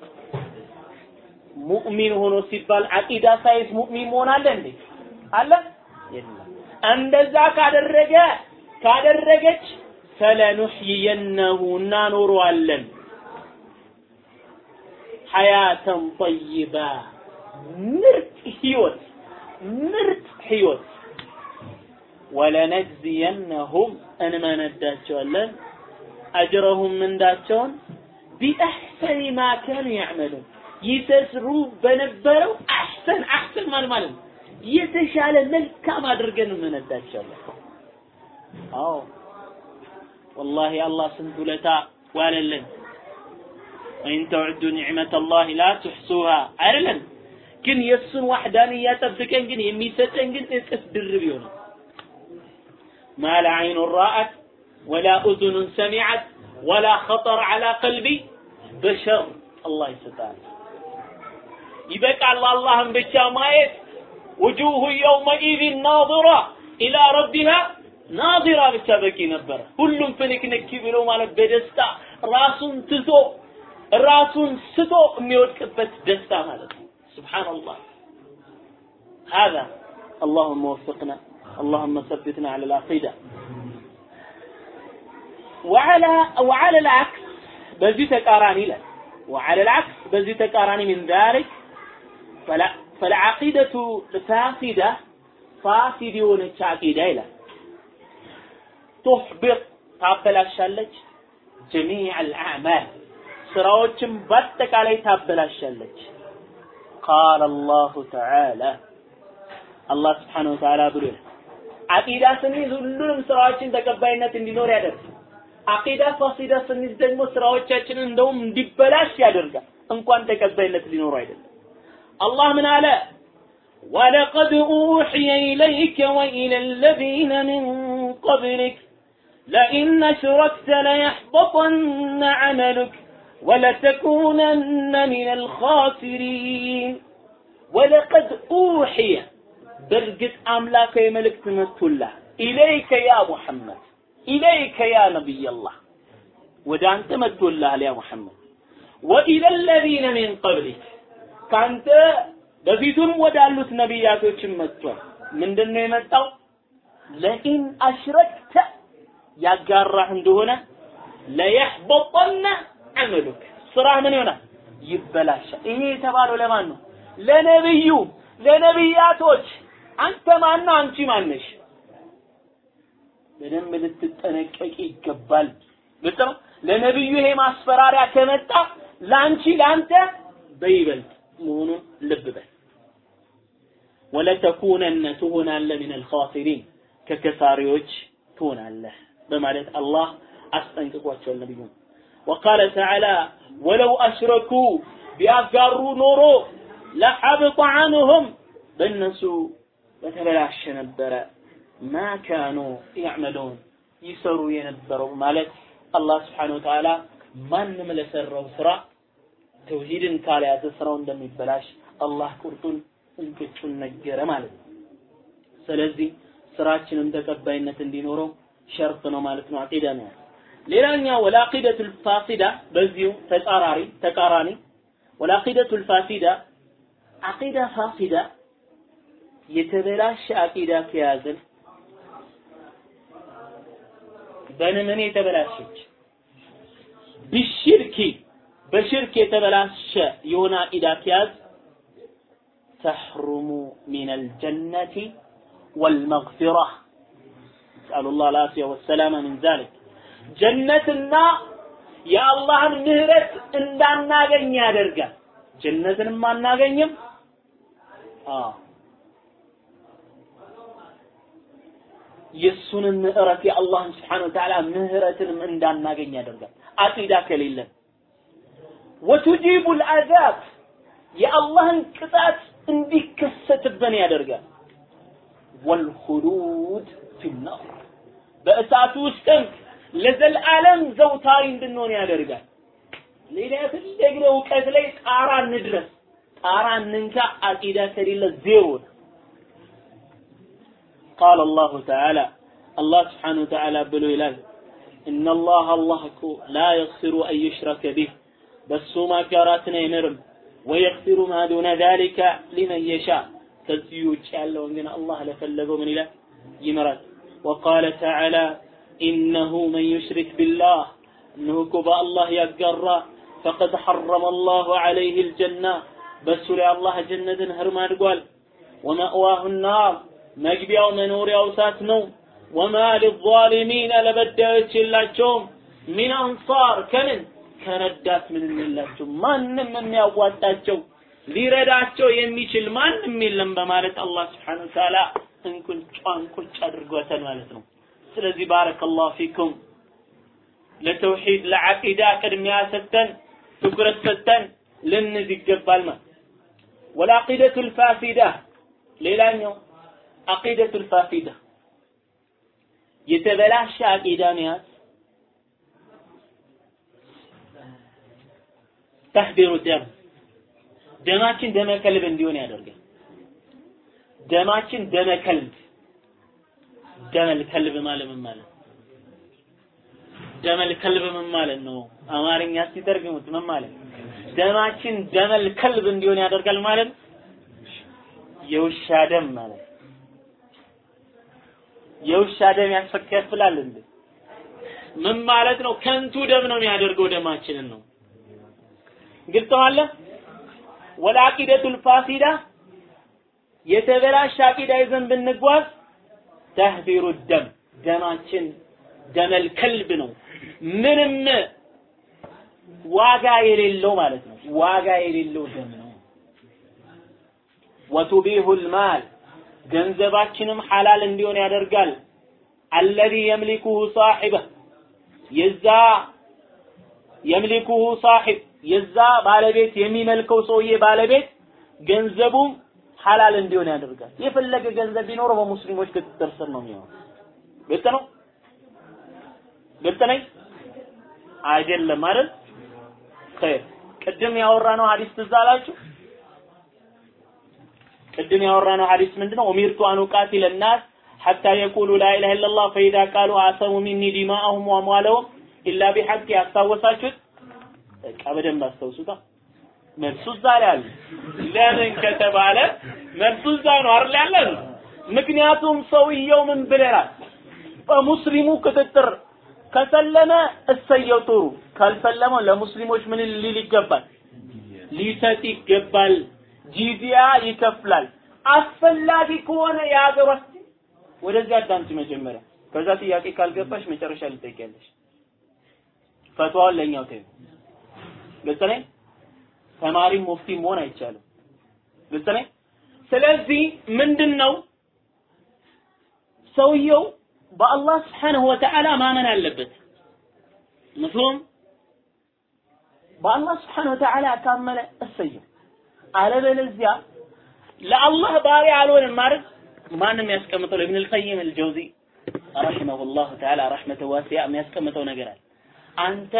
ሙእሚን ሆኖ ሲባል አቂዳ ሳይዝ ሙእሚን መሆን አለ እንዴ? አለ? የለም። እንደዛ ካደረገ ካደረገች ፈለኑሕይየነሁ እናኖረዋለን። ሐያተን ጠይባ ምርጥ ህይወት ምርጥ ህይወት። ወለነጅዚየነሁም እንመነዳቸዋለን። አጅረሁም ምንዳቸውን? ቢአሕሰኒ ማ ካኑ ያዕመሉን ይሰስሩ በነበረው አሕሰን አሕሰን ማለት ማለት ነው የተሻለ መልካም አድርገን እንመነዳቸዋለን። አዎ ወላሂ አላህ ስንት ውለታ ዋለልን። ወኢን ተዑዱ ኒዕመተ ላህ ላ ትሕሱሃ አይደለም። ግን የእሱን ዋሕዳንያ ጠብቀን ግን የሚሰጠን ግን እጥፍ ድርብ ይሆናል። ማ ላ ዐይኑን ራአት ወላ ኡዙኑን ሰሚዐት ወላ ኸጠር ዐላ ቀልቢ በሸር አላህ ይሰጣል። ይበቃል አላህን ብቻ ማየት ውጁሁ የውመኢዝን ናዝራ ኢላ ረቢሃ ናዚራ ብቻ በቂ ነበረ። ሁሉም ፍንክንክ ብሎ ማለት በደስታ ራሱን ትቶ ራሱን ስቶ የሚወድቅበት ደስታ ማለት ነው። ሱብሓነላህ هذا اللهم وفقنا اللهم ثبتنا على العقيدة وعلى وعلى العكس በዚህ ተቃራኒ ይላል وعلى العكس በዚህ ተቃራኒ من ذلك ፈልዓቂደቱ ልፋሲዳ ፋሲድ የሆነች አቂዳ ይላል ቱሕቢጥ ታበላሻለች ጀሚዕ አልአዕማል ስራዎችን በአጠቃላይ ታበላሻለች ቃል አላሁ ተዓላ አላህ ስብሓነሁ ወተዓላ ብሎ አቂዳ ስንይዝ ሁሉንም ስራዎችን ተቀባይነት እንዲኖር ያደርጋል። አቂዳ ፋሲዳ ስንይዝ ደግሞ ስራዎቻችንን እንደውም እንዲበላሽ ያደርጋል። እንኳን ተቀባይነት ሊኖሩ አይደለም። الله من على ولقد أوحي إليك وإلى الذين من قبلك. لئن أشركت ليحبطن عملك ولتكونن من الخاسرين. ولقد أوحي برقت أملاك ملك تمثل إليك يا محمد. إليك يا نبي الله. ودان تمثل يا محمد. وإلى الذين من قبلك. ካንተ በፊቱም ወዳሉት ነቢያቶችም መጥቷል። ምንድነው የመጣው? ለኢን አሽረክተ ያጋራህ እንደሆነ ለየሕበጠነ አመሉክ ስራህ ምን ይሆናል? ይበላሻል። ይሄ የተባለው ለማን ነው? ለነብዩ ለነቢያቶች። አንተ ማን ነው? አንቺ ማነሽ? በደንብ ልትጠነቀቂ ይገባል። ለነብዩ ይሄ ማስፈራሪያ ከመጣ ለአንቺ ለአንተ በይበልጥ መሆኑን ልብ በል። ወለተኩነነ ትሆናለህ ሚን አልኻሲሪን ከከሳሪዎች ትሆናለህ በማለት አላህ አስጠንቅቋቸዋል ነቢዩ። ወቃለ ተዓላ ወለው አሽረኩ ቢያጋሩ ኖሮ ለሐብጠ ዐንሁም በእነሱ በተበላሸ ነበረ ማ ካኑ ያዕመሉን ይሰሩ የነበረው ማለት አላህ ስብሓነሁ ወተዓላ ማንም ለሰራው ስራ ተውሂድን ካልያዘ ስራው እንደሚበላሽ አላህ ቁርጡን እንቅጩን ነገረ ማለት ነው። ስለዚህ ስራችንም ተቀባይነት እንዲኖረው ሸርጥ ነው ማለት ነው። አቂዳ ነው። ሌላኛ ወላቂደቱል ፋሲዳ በዚሁ ተጻራሪ ተቃራኒ ወላቂደቱል ፋሲዳ አቂዳ ፋሲዳ የተበላሸ አቂዳ ከያዘን በምን የተበላሸች ቢሽርኪ በሽርክ የተበላሸ የሆነ አቂዳ ሲያዝ ተሕሩሙ ሚነል ጀነቲ ወልመግፊራ ነስአሉ ላህ ወሰላመ ምን ዛሊክ ጀነትና የአላህን ምህረት እንዳናገኝ ያደርጋል። ጀነትንም አናገኝም። የእሱንም ምዕረት የአላህን ስብሓነ ወተዓላ ምህረትንም እንዳናገኝ ያደርጋል አቂዳ ከሌለን وتجيب العذاب يا الله انقطعت انديكست بني ادرغا والخلود في النار. بأسات وستن لزل عالم زوتارين بنون يا درغا ليلة تلقنا وكاس لي قاران ندرس. قاران ننكا عقيدة تليل الزيور قال الله تعالى الله سبحانه وتعالى بلو إن الله الله لا يغفر أن يشرك به. بسو ما كارات ينرم ويغفر ما دون ذلك لمن يشاء تزيو تشال وانجنا الله لفلقو من الله يمرت وقال تعالى إنه من يشرك بالله إنه كبا الله يقرى فقد حرم الله عليه الجنة بس لي الله جنة نهر ما نقول ومأواه النار مقبيا اوسات أوساتنو وما للظالمين لبدأت الله من أنصار كمن ከረዳት ምንም የላቸው። ማንም የሚያዋጣቸው ሊረዳቸው የሚችል ማንም የለም በማለት አላህ ስብሓነሁ ወተዓላ እንቁጭ አንቁጭ አድርጓታል ማለት ነው። ስለዚህ ባረከላሁ ፊኩም ለተውሂድ ለዓቂዳ ቅድሚያ ሰጥተን ትኩረት ሰጥተን ልንዝ ይገባል ማለት ወልዓቂደቱል ፋሲዳ ሌላኛው አቂደቱል ፋሲዳ። የተበላሸ አቂዳ መያዝ ተህዲሩ ደም ደማችን ደመ ከልብ እንዲሆን ያደርጋል። ደማችን ደመ ከልብ ደመል ከልብ ማለት ምን ማለት ደመል ከልብ ምን ማለት ነው? አማርኛ ሲተርጉሙት ምን ማለት ደማችን ደመል ከልብ እንዲሆን ያደርጋል ማለት የውሻ ደም ማለት የውሻ ደም ያስከፍላል እንዴ? ምን ማለት ነው? ከንቱ ደም ነው የሚያደርገው ደማችንን ነው። ግልጽ አለ። ወልዓቂደቱል ፋሲዳ የተበላሸ አቂዳ ይዘን ብንጓዝ ተህዲሩ ደም ደማችን ደመል ከልብ ነው። ምንም ዋጋ የሌለው ማለት ነው። ዋጋ የሌለው ደም ነው። ወቱቢሁል ማል ገንዘባችንም ሐላል እንዲሆን ያደርጋል። አለዚ የምሊኩሁ ሳሒበ የዛ የምሊኩሁ ሳሒብ የዛ ባለቤት የሚመልከው ሰውዬ ባለቤት ገንዘቡ ሐላል እንዲሆን ያደርጋል። የፈለገ ገንዘብ ቢኖረው በሙስሊሞች ቁጥጥር ስር ነው የሚሆነው። ግልጽ ነው። ግልጽ ነኝ አይደለም አይደል? ቅድም ያወራነው ሐዲስ ትዝ አላችሁ? ቅድም ያወራነው ሐዲስ ምንድነው? ኡሚርቱ አን ኡቃቲለ ናስ ሐታ የቁሉ ላ ኢላሃ ኢለላህ ፈኢዛ ቃሉ አሰሙ ሚኒ ዲማአሁም ወአምዋለሁም ኢላ ቢሐቂ አስታወሳችሁት? በቃ በደንብ መልሱ እዛ ላይ አለ። ለምን ከተባለ መልሱ እዛ ነው አይደል ያለን? ምክንያቱም ሰውየው ምን ብለናል? በሙስሊሙ ቁጥጥር ከሰለመ እሰየው ጥሩ፣ ካልሰለመ ለሙስሊሞች ምን ሊል ይገባል? ሊሰጥ ይገባል። ጂዚያ ይከፍላል። አስፈላጊ ከሆነ የሀገር ወደዚህ አዳምጪ መጀመሪያ። ከዛ ጥያቄ ካልገባሽ መጨረሻ ልጠይቂያለሽ። ፈትዋውን ለኛው ተይው። ግልጽ ነኝ። ሙፍቲ መሆን አይቻልም። ግልጽ ነኝ። ስለዚህ ምንድን ነው ሰውየው በአላህ ስብሓንሁ ወተዓላ ማመን አለበት። ምክንያቱም በአላህ ስብሓንሁ ወተዓላ ካመነ እሰየው፣ አለበለዚያ ለአላህ ባሪያ አልሆንም ማለት ማንም ያስቀምጠው ለኢብን አልቀይም አልጀውዚ ረሂመሁላህ ተዓላ ረሕመተ ዋሲያ የሚያስቀምጠው ነገር አለ። አንተ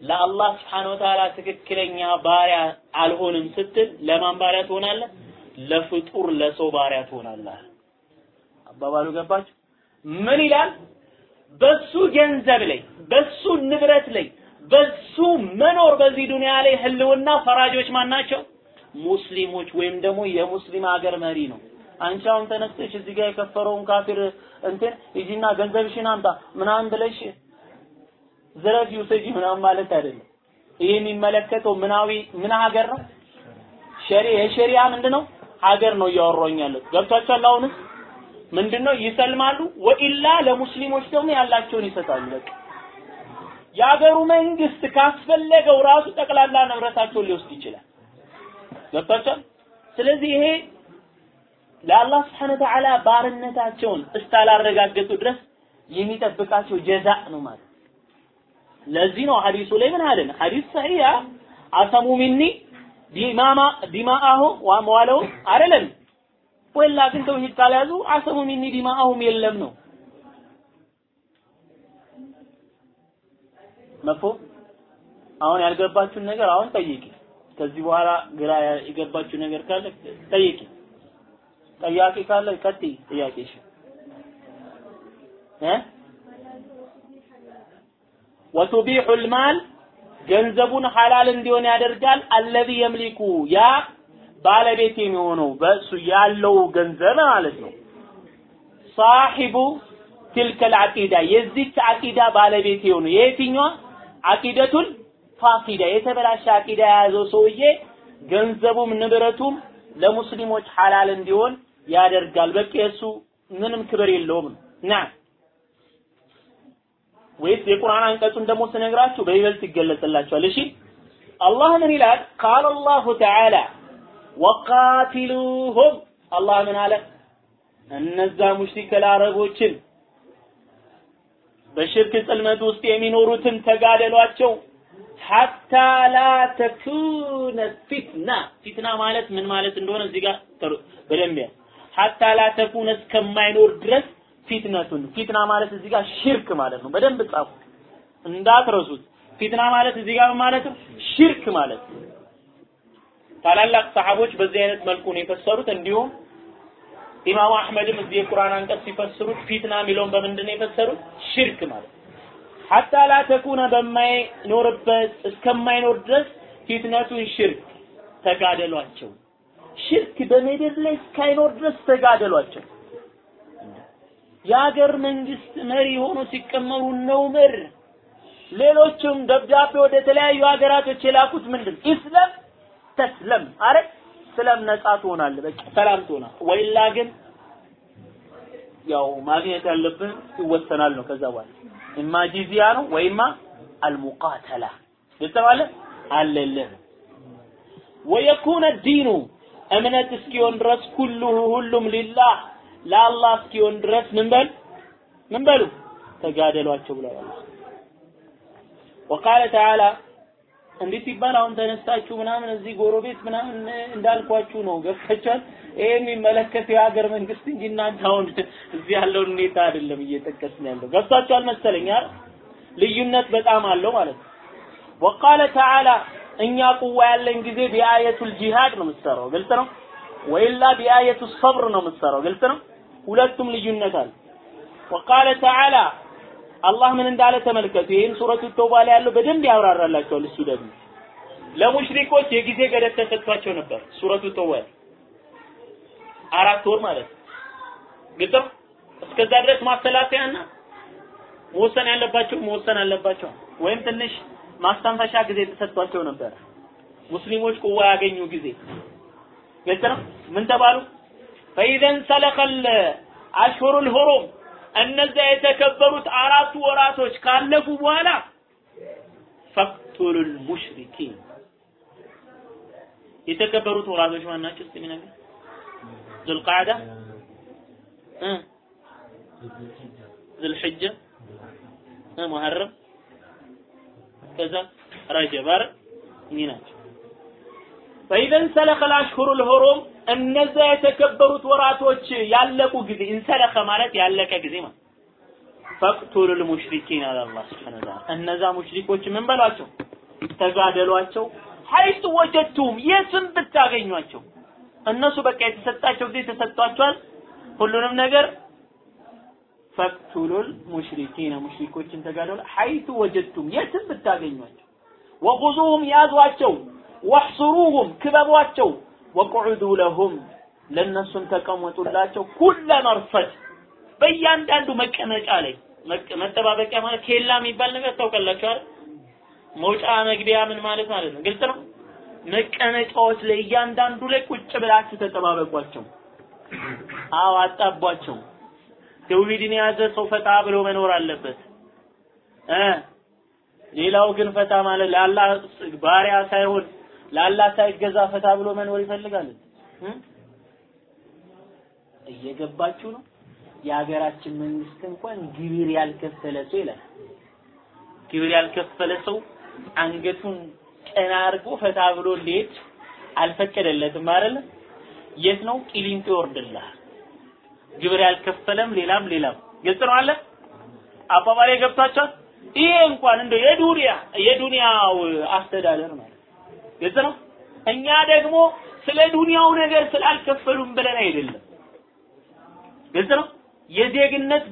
ለአላህ ስብሓነሁ ወተዓላ ትክክለኛ ባሪያ አልሆንም ስትል ለማን ባሪያ ትሆናለህ? ለፍጡር ለሰው ባሪያ ትሆናለህ። አባባሉ ገባችሁ? ምን ይላል? በሱ ገንዘብ ላይ በሱ ንብረት ላይ በሱ መኖር በዚህ ዱንያ ላይ ህልውና ፈራጆች ማን ናቸው? ሙስሊሞች ወይም ደግሞ የሙስሊም ሀገር መሪ ነው። አንቺ አሁን ተነስተሽ እዚህ ጋር የከፈረውን ካፊር እንትን ሂጂና ገንዘብሽን አምጣ ምናምን ብለሽ ዝረፊ ውሰጂ ምናምን ማለት አይደለም። ይሄ የሚመለከተው ምናዊ ምን ሀገር ነው? ሸሪ የሸሪያ ምንድነው? ሀገር ነው እያወራኝ ገብቷችኋል? አሁንስ ምንድነው? ይሰልማሉ። ወኢላ ለሙስሊሞች ደግሞ ያላቸውን ይሰጣሉ። በቃ የሀገሩ መንግስት ካስፈለገው ራሱ ጠቅላላ ንብረታቸውን ሊወስድ ይችላል። ገብቷችኋል? ስለዚህ ይሄ ለአላህ سبحانه وتعالى ባርነታቸውን እስካላረጋገጡ ድረስ የሚጠብቃቸው جزاء ነው ማለት ለዚህ ነው ሐዲሱ ላይ ምን አለን? حديث صحيح عصموا مني دما دماءه وأمواله አይደለም። ወላ ግን توحيد ካልያዙ عصموا مني دماءهم የለም ነው። መፎ አሁን ያልገባችሁን ነገር አሁን ጠይቂ። ከዚህ በኋላ ግራ የገባችሁ ነገር ካለ ጠይቂ። ጠያቂ ካለ ቀጥይ ጥያቄሽ። እ ወቱቢሑ ልማል ገንዘቡን ሐላል እንዲሆን ያደርጋል። አለዚ የምሊኩ ያ ባለቤት የሚሆነው በእሱ ያለው ገንዘብ ማለት ነው። ሳሒቡ ትልከ ልዓቂዳ የዚች አቂዳ ባለቤት የሆኑ የየትኛዋ? አቂደቱል ፋሲዳ የተበላሸ አቂዳ የያዘው ሰውዬ ገንዘቡም ንብረቱም ለሙስሊሞች ሐላል እንዲሆን ያደርጋል። በቃ ምንም ክብር የለውም። ና ወይስ የቁርአን አንቀጹን ደግሞ ስነግራችሁ በይበልጥ ይገለጽላችኋል። እሺ አላህ ምን ይላል? ቃል አላሁ ተዓላ ወቃቲሉሁም አላህ ምን አለ? እነዛ ሙሽሪከል አረቦችን በሽርክ ጽልመት ውስጥ የሚኖሩትን ተጋደሏቸው ሐታ ላ ተኩነ ፊትና ፊትና ማለት ምን ማለት እንደሆነ እዚህ ጋር በደንብ ሐታ ላ ተኩነ እስከማይኖር ድረስ ፊትነቱን ፊትና ማለት እዚህ ጋር ሽርክ ማለት ነው። በደንብ ጻፉ እንዳትረሱት። ፊትና ማለት እዚህ ጋር ማለት ነው ሽርክ ማለት ነው። ታላላቅ ሰሃቦች በዚህ አይነት መልኩ ነው የፈሰሩት። እንዲሁም ኢማሙ አህመድም እዚህ የቁርአን አንቀጽ ሲፈስሩት ፊትና የሚለውን በምንድን ነው የፈሰሩት? ሽርክ ማለት ሐታ ላ ተኩነ በማይኖርበት እስከማይኖር ድረስ ፊትነቱን ሽርክ ተጋደሏቸው። ሽርክ በምድር ላይ እስካይኖር ድረስ ተጋደሏቸው። የሀገር መንግስት መሪ ሆኖ ሲቀመሩ ነው ምር ሌሎችም ደብዳቤ ወደ ተለያዩ ሀገራቶች የላኩት ምንድን ኢስለም ተስለም። አረ ስለም ነጻ ትሆናለህ። በቃ ሰላም ትሆናል ወይላ ግን ያው ማግኘት ያለብህ ይወሰናል ነው። ከዛ በኋላ እማ ጂዚያ ነው ወይማ አልሙቃተላ የተባለ አለልህ። ወየኩነ ዲኑ እምነት እስኪሆን ድረስ ኩሉሁ ሁሉም ሊላህ ለአላህ እስኪሆን ድረስ ምን በል? ምን በሉ? ተጋደሏቸው ብሏል አላህ። ወቃለ ተዓላ እንዲህ ሲባል አሁን ተነስታችሁ ምናምን እዚህ ጎረቤት ምናምን እንዳልኳችሁ ነው። ገብታችኋል? ይሄ የሚመለከት የሀገር መንግስት እንጂ እናንተ አሁን እዚህ ያለውን ሁኔታ አይደለም እየጠቀስን ያለው። ገብታችኋል መሰለኝ አይደል? ልዩነት በጣም አለው ማለት ነው። ወቃለ ተዓላ እኛ ቁዋ ያለን ጊዜ ቢአየቱል ጂሃድ ነው የምትሰራው። ግልጽ ነው? ወይላ ቢአየቱ ሰብር ነው የምትሰራው። ግልጽ ነው ሁለቱም ልዩነት አለ። ወቃለ ተዓላ አላህ ምን እንዳለ ተመልከቱ። ይህን ሱረቱ ተውባ ላይ ያለው በደንብ ያብራራላቸዋል እሱ ደግሞ። ለሙሽሪኮች የጊዜ ገደብ ተሰጥቷቸው ነበር ሱረቱ ተውባ አራት ወር ማለት ነው። እስከዛ ድረስ ማሰላሰያና መወሰን ያለባቸው መወሰን አለባቸው። ወይም ትንሽ ማስተንፈሻ ጊዜ ተሰጥቷቸው ነበር። ሙስሊሞች ቁዋ ያገኙ ጊዜ። ግልጽ ምን ተባሉ ፈኢዘን ሰለቀል አሽሁሩል ሁሩም። እነዚያ የተከበሩት አራቱ ወራቶች ካለፉ በኋላ ፈቅቱሉል ሙሽሪኪን። የተከበሩት ወራቶች ማን? እስቲ ነገር ዙልቃዕዳ? እ? ሙሐረም? ከዛ ረጀብ አይደል? እኚህ ናቸው። ፈኢዘን ሰለኸል አሽሁሩል ሁሩም እነዛ የተከበሩት ወራቶች ያለቁ ጊዜ እንሰለኸ ማለት ያለቀ ጊዜ ማለት ፈቅቱሉል ሙሽሪኪን አለ አላህ ሱብሓነሁ ወተዓላ። እነዛ ሙሽሪኮች ምን በሏቸው? ተጋደሏቸው። ሐይቱ ወጀቱም የትም ብታገኟቸው? እነሱ በቃ የተሰጣቸው ጊዜ ተሰጥቷቸዋል። ሁሉንም ነገር ፈቅቱሉል ሙሽሪኪን ሙሽሪኮችን ተጋደሉ። ሐይቱ ወጀቱም የትም ብታገኟቸው? ወኹዙሁም ያዟቸው ወሕሱሩሁም ክበቧቸው ወቁዑዱ ለሁም ለነሱም ተቀመጡላቸው ኩለ መርፈድ በእያንዳንዱ መቀመጫ ላይ መጠባበቂያ ማለት ኬላ የሚባል ነገር ታውቃላችሁ አይደል? መውጫ መግቢያ ምን ማለት ማለት ነው? ግልጽ ነው። መቀመጫዎች ላይ እያንዳንዱ ላይ ቁጭ ብላችሁ ተጠባበቋቸው። አዎ አጣቧቸው። ተውሂድን የያዘ ሰው ፈታ ብሎ መኖር አለበት እ ሌላው ግን ፈታ ማለት ለአላህ ባሪያ ሳይሆን ለአላህ ሳይገዛ ፈታ ብሎ መኖር ይፈልጋል። እ እየገባችሁ ነው። የሀገራችን መንግስት እንኳን ግብር ያልከፈለ ሰው ይላል። ግብር ያልከፈለ ሰው አንገቱን ቀና አድርጎ ፈታ ብሎ ሊሄድ አልፈቀደለትም አይደለ? የት ነው ቂሊንጦ ይወርድልሃል። ግብር ያልከፈለም ሌላም ሌላም ግልጽ ነው አለ አባባሌ ገብቷቸዋል። ይሄ እንኳን እንደ የዱንያ የዱንያው አስተዳደር ማለት ግልጽ ነው። እኛ ደግሞ ስለ ዱንያው ነገር ስላልከፈሉም ብለን አይደለም። ግልጽ ነው። የዜግነት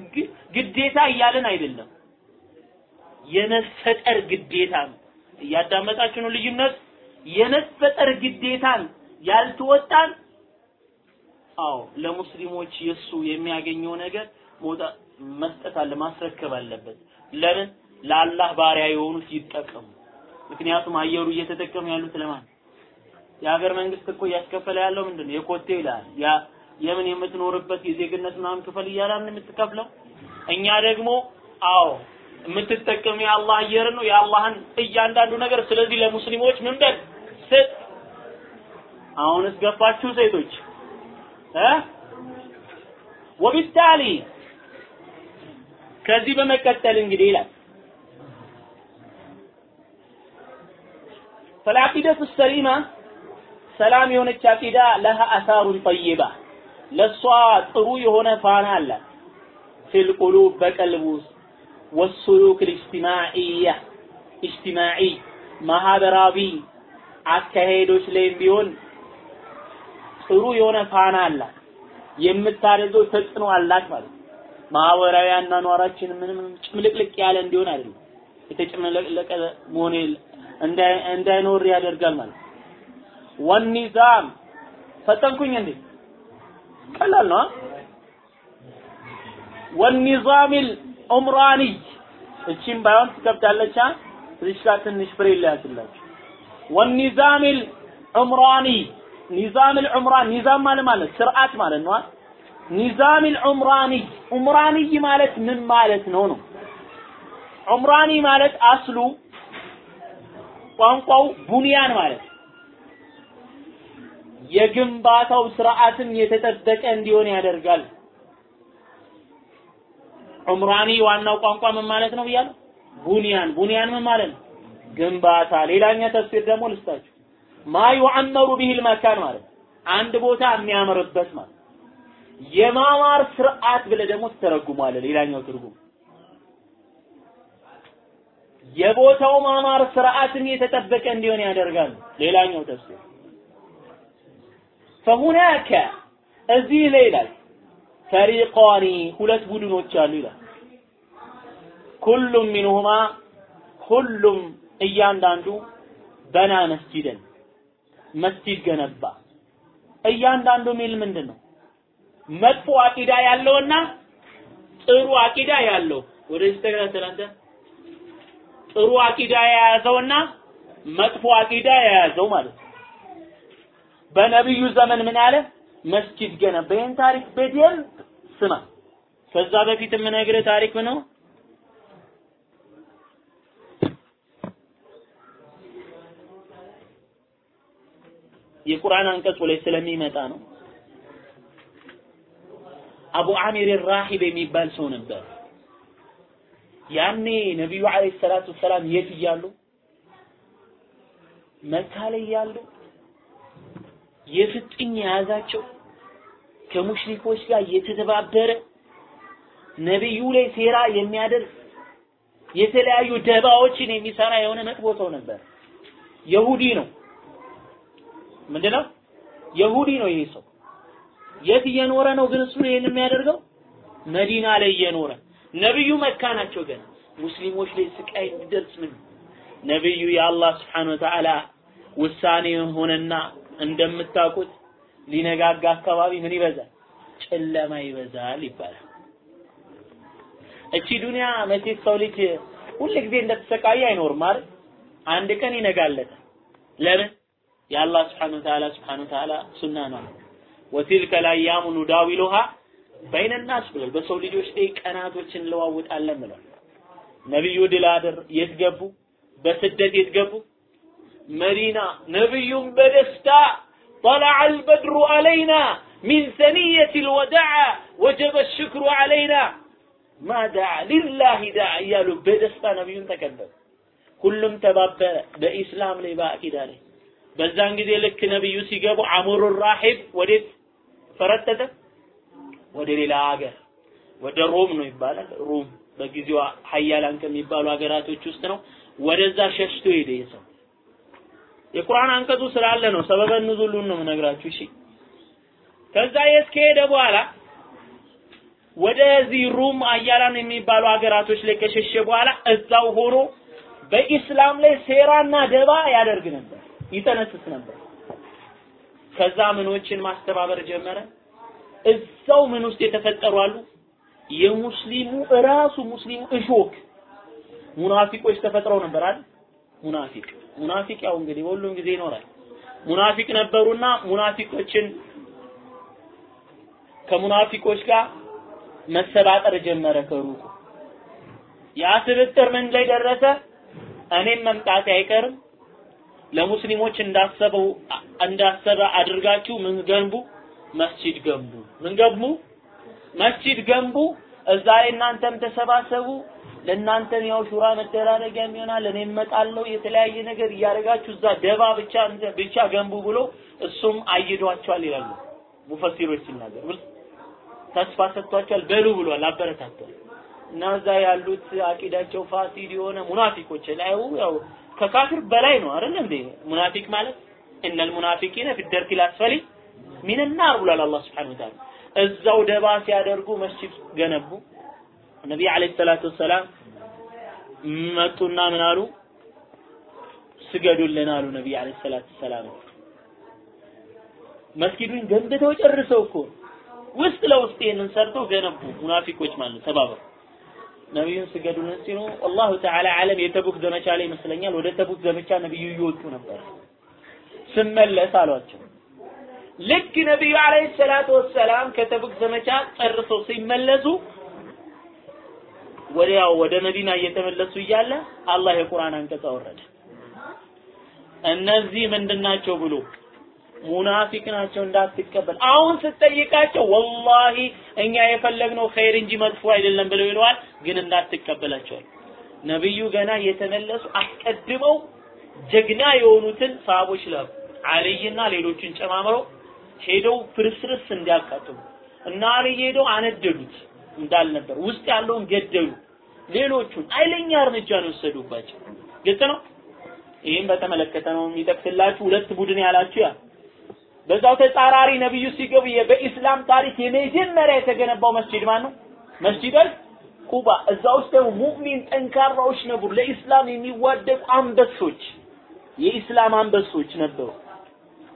ግዴታ እያልን አይደለም። የመፈጠር ግዴታ ነው። እያዳመጣችሁ ነው ልዩነት። የመፈጠር ግዴታን ያልተወጣን አዎ ለሙስሊሞች የሱ የሚያገኘው ነገር መስጠት አለ ማስረከብ አለበት። ለምን ለአላህ ባሪያ የሆኑት ይጠቀሙ። ምክንያቱም አየሩ እየተጠቀሙ ያሉት ለማን? የሀገር መንግስት እኮ እያስከፈለ ያለው ምንድን ነው? የኮቴ ይላል። ያ የምን የምትኖርበት የዜግነት ምናምን ክፈል እያላን የምትከፍለው? እኛ ደግሞ አዎ የምትጠቀሙ የአላህ አየር ነው የአላህን እያንዳንዱ ነገር። ስለዚህ ለሙስሊሞች ምን በል? ስጥ። አሁንስ ገባችሁ ሴቶች? እ? ወቢታሊ። ከዚህ በመቀጠል እንግዲህ ይላል ፈልዓቂደቱ ሰሊማ ሰላም የሆነች አቂዳ ለሃ አሳሩን ጠይባ ለእሷ ጥሩ የሆነ ፋና አላት ፊል ቁሉብ በቀልብ ውስጥ ወሱሉክ ልእጅትማዕያ ኢጅትማዒ ማህበራዊ አካሄዶች ላይም ቢሆን ጥሩ የሆነ ፋና አላት። የምታደርገው ተጽዕኖ አላት ማለት ማህበራዊ አኗኗራችን ምንም ጭምልቅልቅ ያለ እንዲሆን አይደለም። የተጨመለቀ መሆን እንዳይኖር ያደርጋል ማለት ወኒዛም ፈጠንኩኝ እንዴ? ቀላል ነው ወኒዛሚል ዑምራኒ። እቺም ባይሆን ትከብዳለች እዚህ ጋር ትንሽ ፍሬ ላያስላችሁ ወኒዛሚል ዑምራኒ። ኒዛሚል ዑምራን። ኒዛም ማለት ማለት ስርዓት ማለት ነው ኒዛሚል ዑምራኒ። ዑምራኒ ማለት ምን ማለት ነው ነው? ዑምራኒ ማለት አስሉ ቋንቋው ቡንያን ማለት የግንባታው ስርዓትም የተጠበቀ እንዲሆን ያደርጋል። ዑምራኒ ዋናው ቋንቋ ምን ማለት ነው ብያለሁ? ቡንያን ቡንያን ምን ማለት ነው? ግንባታ። ሌላኛ ተፍሲር ደግሞ ልስጣችሁ። ማ ዩዐመሩ ቢሂል መካን ማለት አንድ ቦታ የሚያምርበት ማለት የማማር ስርዓት ብለህ ደግሞ ትተረጉማለህ። ሌላኛው ትርጉም የቦታው ማማር ስርዓትን የተጠበቀ እንዲሆን ያደርጋል። ሌላኛው ተፍሲር ፈሁናከ እዚህ ላይ ይላል። ፈሪቃኒ ሁለት ቡድኖች አሉ ይላል። ኩሉም ሚንሁማ ሁሉም እያንዳንዱ በና መስጂድን መስጂድ ገነባ። እያንዳንዱ ሚል ምንድን ነው መጥፎ አቂዳ ያለውና ጥሩ አቂዳ ያለው። ወደዚህ ተከታተል አንተ ጥሩ አቂዳ የያዘውና መጥፎ አቂዳ የያዘው ማለት ነው። በነብዩ ዘመን ምን አለ? መስጂድ ገነባ። ይህን ታሪክ በደንብ ስማ። ከዛ በፊት የምነግርህ ታሪክ ነው። የቁርአን አንቀጹ ላይ ስለሚመጣ ነው። አቡ አሚር ራሂብ የሚባል ሰው ነበር ያኔ ነቢዩ አለይሂ ሰላቱ ሰላም የት እያሉ መካ ላይ እያሉ የፍጥኝ የያዛቸው ከሙሽሪኮች ጋር እየተተባበረ ነቢዩ ላይ ሴራ የሚያደርግ የተለያዩ ደባዎችን የሚሰራ የሆነ መጥፎ ሰው ነበር። የሁዲ ነው። ምንድነው? የሁዲ ነው ይሄ ሰው። የት እየኖረ ነው ግን እሱ ይሄን የሚያደርገው? መዲና ላይ እየኖረ ነብዩ መካ ናቸው ገና ሙስሊሞች ላይ ስቃይ እንዲደርስ ምን ነብዩ የአላህ Wa Ta'ala ውሳኔ ሆነና እንደምታውቁት ሊነጋጋ አካባቢ ምን ይበዛል? ጨለማ ይበዛል ይባላል። እቺ ዱንያ መቼ ሰው ልጅ ሁል ጊዜ እንደተሰቃየ አይኖርም አይደል? አንድ ቀን ይነጋለታል። ለምን? የአላህ ስብሓነ ወተዓላ ስብሓነ ወተዓላ ሱና ነው። ወቲልከ ልአያሙ ኑዳዊሉሃ በይነ ናስ ብሏል። በሰው ልጆች ላይ ቀናቶችን እንለዋውጣለን ብሏል። ነቢዩ ድል አድር የት ገቡ? በስደት የት ገቡ? መዲና። ነቢዩም በደስታ طلع البدر علينا من ثنية الوداع وجب الشكر علينا ما دعا لله دعا እያሉ በደስታ ነቢዩን ተቀበሉ። ሁሉም ተባበረ በኢስላም ላይ በአቂዳ ላይ። በዛን ጊዜ ልክ ነቢዩ ሲገቡ አሙሩ ራሂብ ወዴት ፈረጠጠ? ወደ ሌላ ሀገር ወደ ሮም ነው ይባላል። ሮም በጊዜው ሀያላን ከሚባሉ ሀገራቶች ውስጥ ነው። ወደዛ ሸሽቶ ሄደ የሰው የቁርአን አንቀጹ ስላለ ነው። ሰበበ ኑዙሉን ነው የምነግራችሁ። እሺ ከዛ የት በኋላ ወደዚህ ሩም አያላን የሚባሉ ሀገራቶች ላይ ከሸሸ በኋላ እዛው ሆኖ በኢስላም ላይ ሴራና ደባ ያደርግ ነበር፣ ይጠነስስ ነበር። ከዛ ምኖችን ማስተባበር ጀመረ። እዛው ምን ውስጥ የተፈጠሩ አሉ የሙስሊሙ እራሱ ሙስሊሙ እሾክ منافق ኦች ተፈጥረው ነበር አይደል? منافق منافق ያው እንግዲህ በሁሉም ጊዜ ይኖራል። ሙናፊቅ ነበሩና ሙናፊቆችን ከሙናፊቆች ጋር መሰባጠር ጀመረ ከሩቁ። ያ ስብጥር ምን ላይ ደረሰ? እኔም መምጣቴ አይቀርም ለሙስሊሞች እንዳሰበው እንዳሰበ አድርጋችሁ ምን ገንቡ? መስጂድ ገንቡ። ምን ገንቡ? መስጂድ ገንቡ። እዛ ላይ እናንተም ተሰባሰቡ። ለእናንተም ያው ሹራ መደራረጊያ ይሆናል። እኔ እመጣለሁ። የተለያየ ነገር እያደረጋችሁ እዛ ደባ ብቻ ብቻ ገንቡ ብሎ እሱም አይዷቸዋል ይላሉ ሙፈሲሮች ሲናገር ተስፋ ሰጥቷቸዋል። በሉ ብሏል፣ አበረታቷል። እና እዛ ያሉት عقيدة ኣቸው فاسد የሆነ منافق ኦች ላይ ያው ከካፍር በላይ ነው አይደል እንዴ? منافق ማለት إن المنافقين في الدرك الأسفل من النار ብሏል አላህ وتعالى። እዛው ደባ ሲያደርጉ መስጂድ ገነቡ። ነቢ عليه الصلاة والسلام መጡና ምን አሉ? ስገዱልን አሉ ነቢ አለይሂ ሰላቱ ወሰላም። መስጊዱን ገንብተው ጨርሰው እኮ ውስጥ ለውስጥ ይሄንን ሰርተው ገነቡ። ሙናፊቆች ማለት ተባበሩ። ነቢዩን ስገዱልን ሲሉ አላሁ ተዓላ ዓለም የተቡክ ዘመቻ ላይ ይመስለኛል። ወደ ተቡክ ዘመቻ ነቢዩ እየወጡ ነበር። ስመለስ አሏቸው። ልክ ነቢዩ አለይሂ ሰላቱ ወሰላም ከተቡክ ዘመቻ ጨርሰው ሲመለሱ ወዲያው ወደ መዲና እየተመለሱ እያለ አላህ የቁርአን አንቀጽ አወረደ። እነዚህ ምንድናቸው ብሎ ሙናፊቅ ናቸው እንዳትቀበል። አሁን ስትጠይቃቸው ወላሂ እኛ የፈለግነው ኸይር እንጂ መጥፎ አይደለም ብለው ይለዋል፣ ግን እንዳትቀበላቸዋል። ነብዩ ገና እየተመለሱ አስቀድመው ጀግና የሆኑትን ሰሃቦች ላኩ። አልይና ሌሎችን ጨማምረው ሄደው ፍርስርስ እንዲያቃጥሉ እና አልይ ሄደው አነደዱት እንዳልነበር ውስጥ ያለውን ገደሉ። ሌሎቹን ኃይለኛ እርምጃ ነው የወሰዱባቸው። ግልጽ ነው። ይህም በተመለከተ ነው የሚጠቅስላችሁ። ሁለት ቡድን ያላችሁ ያ በዛው ተጻራሪ ነብዩ ሲገቡ በኢስላም ታሪክ የመጀመሪያ የተገነባው መስጂድ ማን ነው? መስጂድ ቁባ። እዛ ውስጥ ደግሞ ሙእሚን ጠንካራዎች ነበሩ፣ ለኢስላም የሚዋደቁ አንበሶች፣ የኢስላም አንበሶች ነበሩ።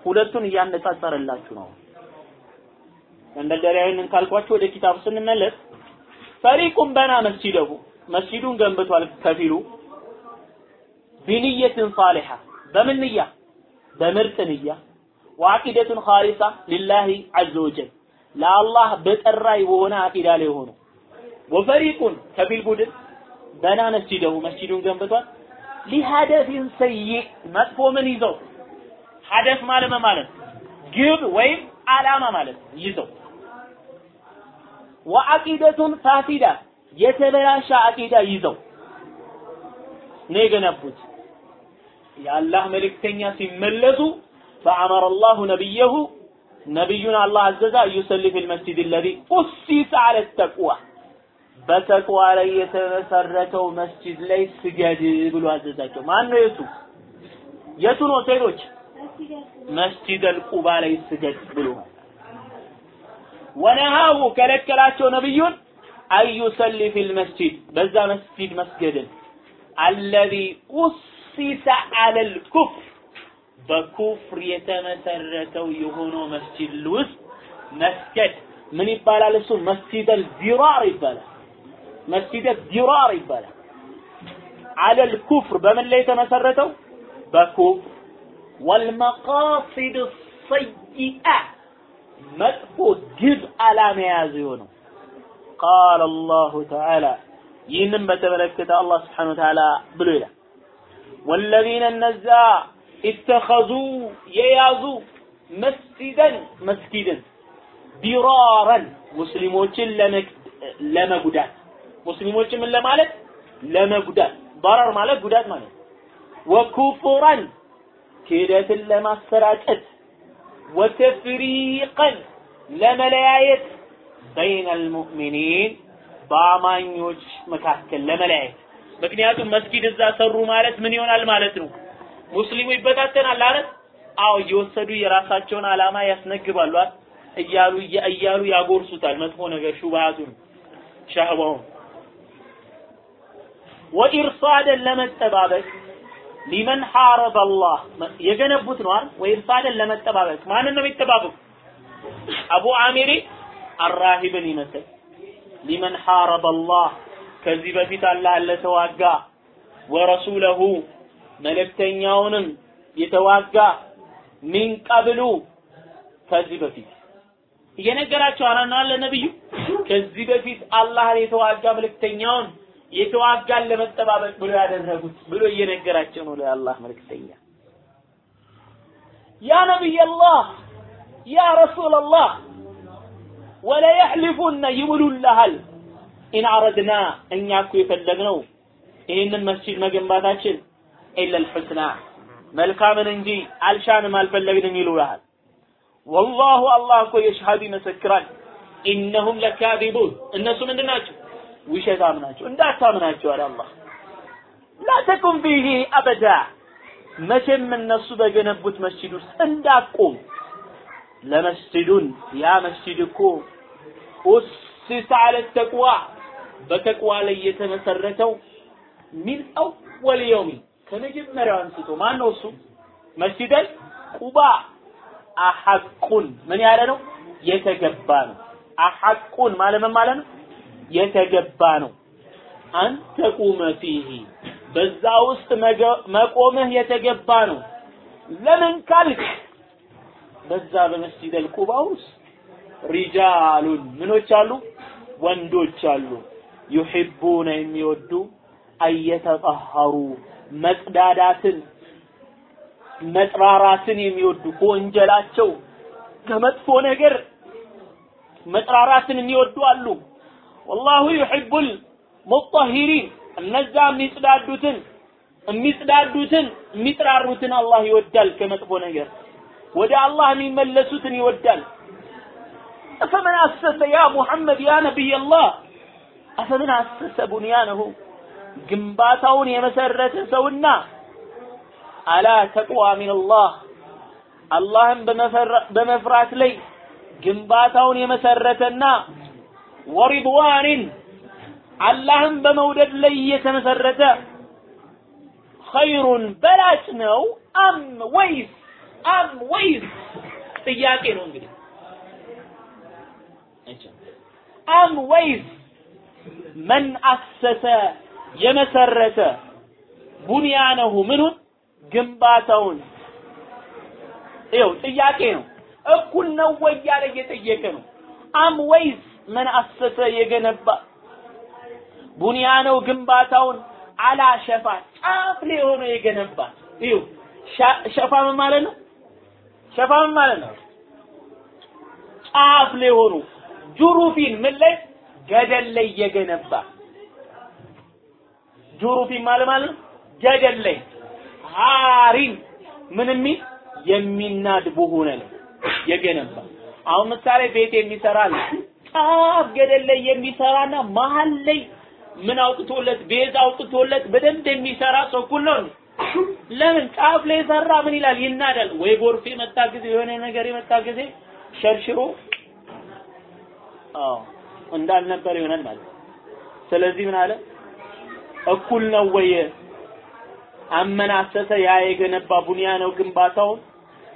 ሁለቱን እያነጻጸረላችሁ ነው። መንደርደሪያዊንን ካልኳችሁ ወደ ኪታቡ ስንመለስ ፈሪቁን በና መስጂደሁ መስጂዱን ገንብቷል ከፊሉ። ቢንየትን ሳሊሐ በምን ንያ? በምርጥ ንያ። ኻሊሳ ሊላሂ ዐዘ ለአላህ በጠራይ በሆነ አቂዳ ላይ ሆኖ። ወፈሪቁን ከፊል ቡድን በና መስጂደሁ መስጂዱን ገንብቷል። ሊሀደፊን ሰይእ መጥፎ ምን ይዘው ሀደፍ ማለት ማለት ግብ ወይም አላማ ማለት ይዘው ወአቂደቱን ፋሲዳ የተበላሸ አቂዳ ይዘው ነው የገነቡት። የአላህ መልእክተኛ ሲመለሱ ፈአመረ አላሁ ነቢየሁ ነቢዩን አላህ አዘዛ ዩሰሊ ፊል መስጂድ አለዚ ኡሲሰ ዐለ ተቅዋ በተቅዋ ላይ የተመሰረተው መስጂድ ላይ ስገድ ብሎ አዘዛቸው። ማን ነው የቱ የቱ ነው ሴቶች? መስጂድ አልቁባ ላይ ስገድ ብሎ ወነሃሁ ከለከላቸው ነብዩን አዩሰሊ ፊል መስጂድ በዛ መስጂድ መስገድን አለዚ ኡሲሰ አለል ኩፍር በኩፍር የተመሰረተው የሆነው መስጂድ ውስጥ መስገድ ምን ይባላል? እሱ መስጂደል ዲራር ይባላል። መስጂደል ዲራር ይባላል። አለል ኩፍር በምን ላይ የተመሰረተው? በኩፍር ወልመቃሲድ ሰይአ መጥፎ ግብ አላማ የያዘ የሆነው ቃል አላሁ ተዓላ ይህንም በተመለከተ አላህ ስብሓነሁ ወተዓላ ብሎ ይላል ወለዚነ እነዛ ኢተኸዙ የያዙ መስጂደን መስጊድን ዲራረን ሙስሊሞችን ለመጉዳት ሙስሊሞችን ምን ለማለት ለመጉዳት ضرر ማለት ጉዳት ማለት ወኩፍራን ክህደትን ለማሰራጨት ወተፍሪቀን ለመለያየት በይነ አልሙእሚኒን በአማኞች መካከል ለመለያየት። ምክንያቱም መስጊድ እዛ ሰሩ ማለት ምን ይሆናል ማለት ነው? ሙስሊሙ ይበታተናል አይደል? አዎ እየወሰዱ የራሳቸውን አላማ ያስነግባሉ እያሉ እያሉ ያጎርሱታል። መጥፎ ነገር ሹባቱን ሻህባውን ወኢርሳደን ለመጠባበቅ ሊመን ሐረበ አላህ። የገነቡት ነው አይደል? ለመጠባበቅ። ማንን ነው የሚጠባበቁ አቡ አሚሪ አራሂብን ይመስል። ሊመን ሐረበ አላህ። ከዚህ በፊት አላህን ለተዋጋ ወረሱለሁ መልእክተኛውንም የተዋጋ ሚን ቀብሉ። ከዚህ በፊት እየነገራቸው አላና ለነብዩ ከዚህ በፊት አላህን የተዋጋ መልእክተኛውን የተዋጋን ለመጠባበቅ ብሎ ያደረጉት ብሎ እየነገራቸው ነው ለአላህ መልእክተኛ። ያ ነቢይ አላህ ያ وليحلفن ይምሉልሃል إن أردنا እኛ እኮ የፈለግነው ይህንን መስጂድ መገንባታችን إلا الحسنى መልካምን እንጂ አልሻንም አልፈለግንም ይሉልሃል። والله አላህ እኮ يشهد ይመሰክራል። إنهم لكاذبون። እነሱ ምንድን ናቸው ውሸታም ናቸው እንዳታምናቸው አለ አላህ። لا تقم فيه أبدا መቼም እነሱ በገነቡት መስጂድ ውስጥ እንዳቆም ለመስጂዱን ያ መስጂድ እኮ ኡስስ አለ ተቅዋ በተቅዋ ላይ የተመሰረተው ሚን አወል የውሚ ከመጀመሪያው አንስቶ ማን ነው እሱ መስጂደል ቁባ። አሐቁን ምን ያለ ነው? የተገባ ነው። አሐቁን ማለት ማለት ነው የተገባ ነው። አንተ ቁመ ፊሂ በዛ ውስጥ መቆምህ የተገባ ነው። ለምን ካልክ? በዛ በመስጂድ አልቁባ ውስጥ ሪጃሉን ምኖች አሉ? ወንዶች አሉ። ዩሂቡነ የሚወዱ አየተጠሃሩ መጽዳዳትን መጥራራትን የሚወዱ ከወንጀላቸው ከመጥፎ ነገር መጥራራትን የሚወዱ አሉ ወላሁ ዩሂቡል ሙጠሂሪን እነዛ የሚጽዳዱትን የሚጽዳዱትን የሚጥራሩትን አላህ ይወዳል ከመጥፎ ነገር ወደ አላህ የሚመለሱትን ይወዳል أفمن أسس يا محمد يا نبي الله أفمن أسس بنيانه ግንባታውን የመሰረተ ሰውና አላ ተቅዋ ሚንላህ አላህን በመፍራት ላይ ግንባታውን የመሰረተና ወሪድዋንን አላህን በመውደድ ላይ የተመሰረተ ኸይሩን በላጭ ነው። አም ወይስ አም ወይስ ጥያቄ ነው እንግዲህ። አም ወይስ መን አሰሰ የመሰረተ ቡንያነሁ ምኑን? ግንባታውን። ይኸው ጥያቄ ነው። እኩል ነው ወይ ያለ እየጠየቀ ነው። አም ወይስ መን አሰሰ የገነባ? ቡንያነው ግንባታውን አላ ሸፋ ጫፍ ላይ ሆኖ የገነባ። ይኸው ሸፋ ምን ማለት ነው? ሸፋ ምን ማለት ነው? ጫፍ ላይ ሆኖ ጁሩፊን ምን ላይ? ገደል ላይ የገነባ። جرف ማለት ማለት ነው? ገደል ላይ። هار ምን የሚል? የሚናድ በሆነ ላይ የገነባ። አሁን ምሳሌ ቤት የሚሰራ አለ ጫፍ ገደል ላይ የሚሰራና መሀል ላይ ምን አውጥቶለት base አውጥቶለት በደንብ የሚሰራ ሰው እኩል ነው? ለምን ጫፍ ላይ የሰራ ምን ይላል? ይናዳል። ወይ ጎርፍ የመጣ ጊዜ የሆነ ነገር የመጣ ጊዜ ሸርሽሮ አዎ እንዳልነበር ይሆናል ማለት ስለዚህ ምን አለ? እኩል ነው ወይ? أم من أسس ያ የገነባ بنيانه ግንባታውን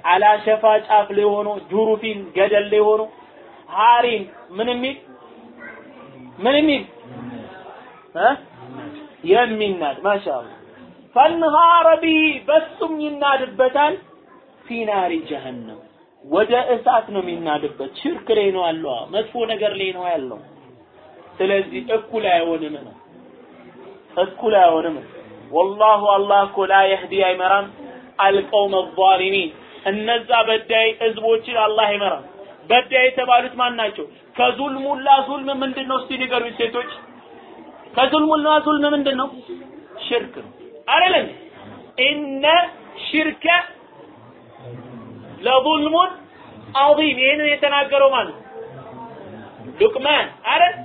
على شفا ጫፍ ላይ ሆኖ جرف ገደል ላይ ሆኖ هار ምን የሚል? ምን የሚል? የሚናድ ما شاء الله فانهار به በሱም ይናድበታል። ፊ ናሪ ጀሀነም ወደ እሳት ነው የሚናድበት። ሽርክ ላይ ነው ያለው፣ መጥፎ ነገር ላይ ነው ያለው። ስለዚህ እኩል አይሆንም ነው። እኩል አይሆንም። ወላሁ አላህ እኮ ላ የህዲ አይመራም። አልቀውመ ዛሊሚን እነዛ በዳይ ህዝቦችን አላህ አይመራም። በዳይ የተባሉት ማን ናቸው? ከዙልሙላ ዙልም ምንድን ነው? እስቲ ንገሩኝ ሴቶች። ከዙልሙላ ዙልም ምንድን ነው? ሽርክ ነው አይደለም? إن الشرك لظلم عظيم። ይህንን የተናገረው ማን ነው? ሉቅማን አይደል?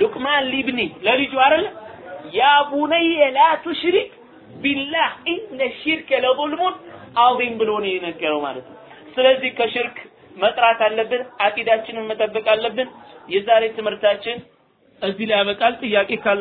ሉቅማን لابنه ለልጁ አይደል? يا بني لا تشرك بالله إن الشرك لظلم عظيم ብሎ ነው የነገረው ማለት ነው። ስለዚህ ከሽርክ መጥራት አለብን፣ አቂዳችንን መጠበቅ አለብን። የዛሬ ትምህርታችን እዚህ ላይ ያበቃል። ጥያቄ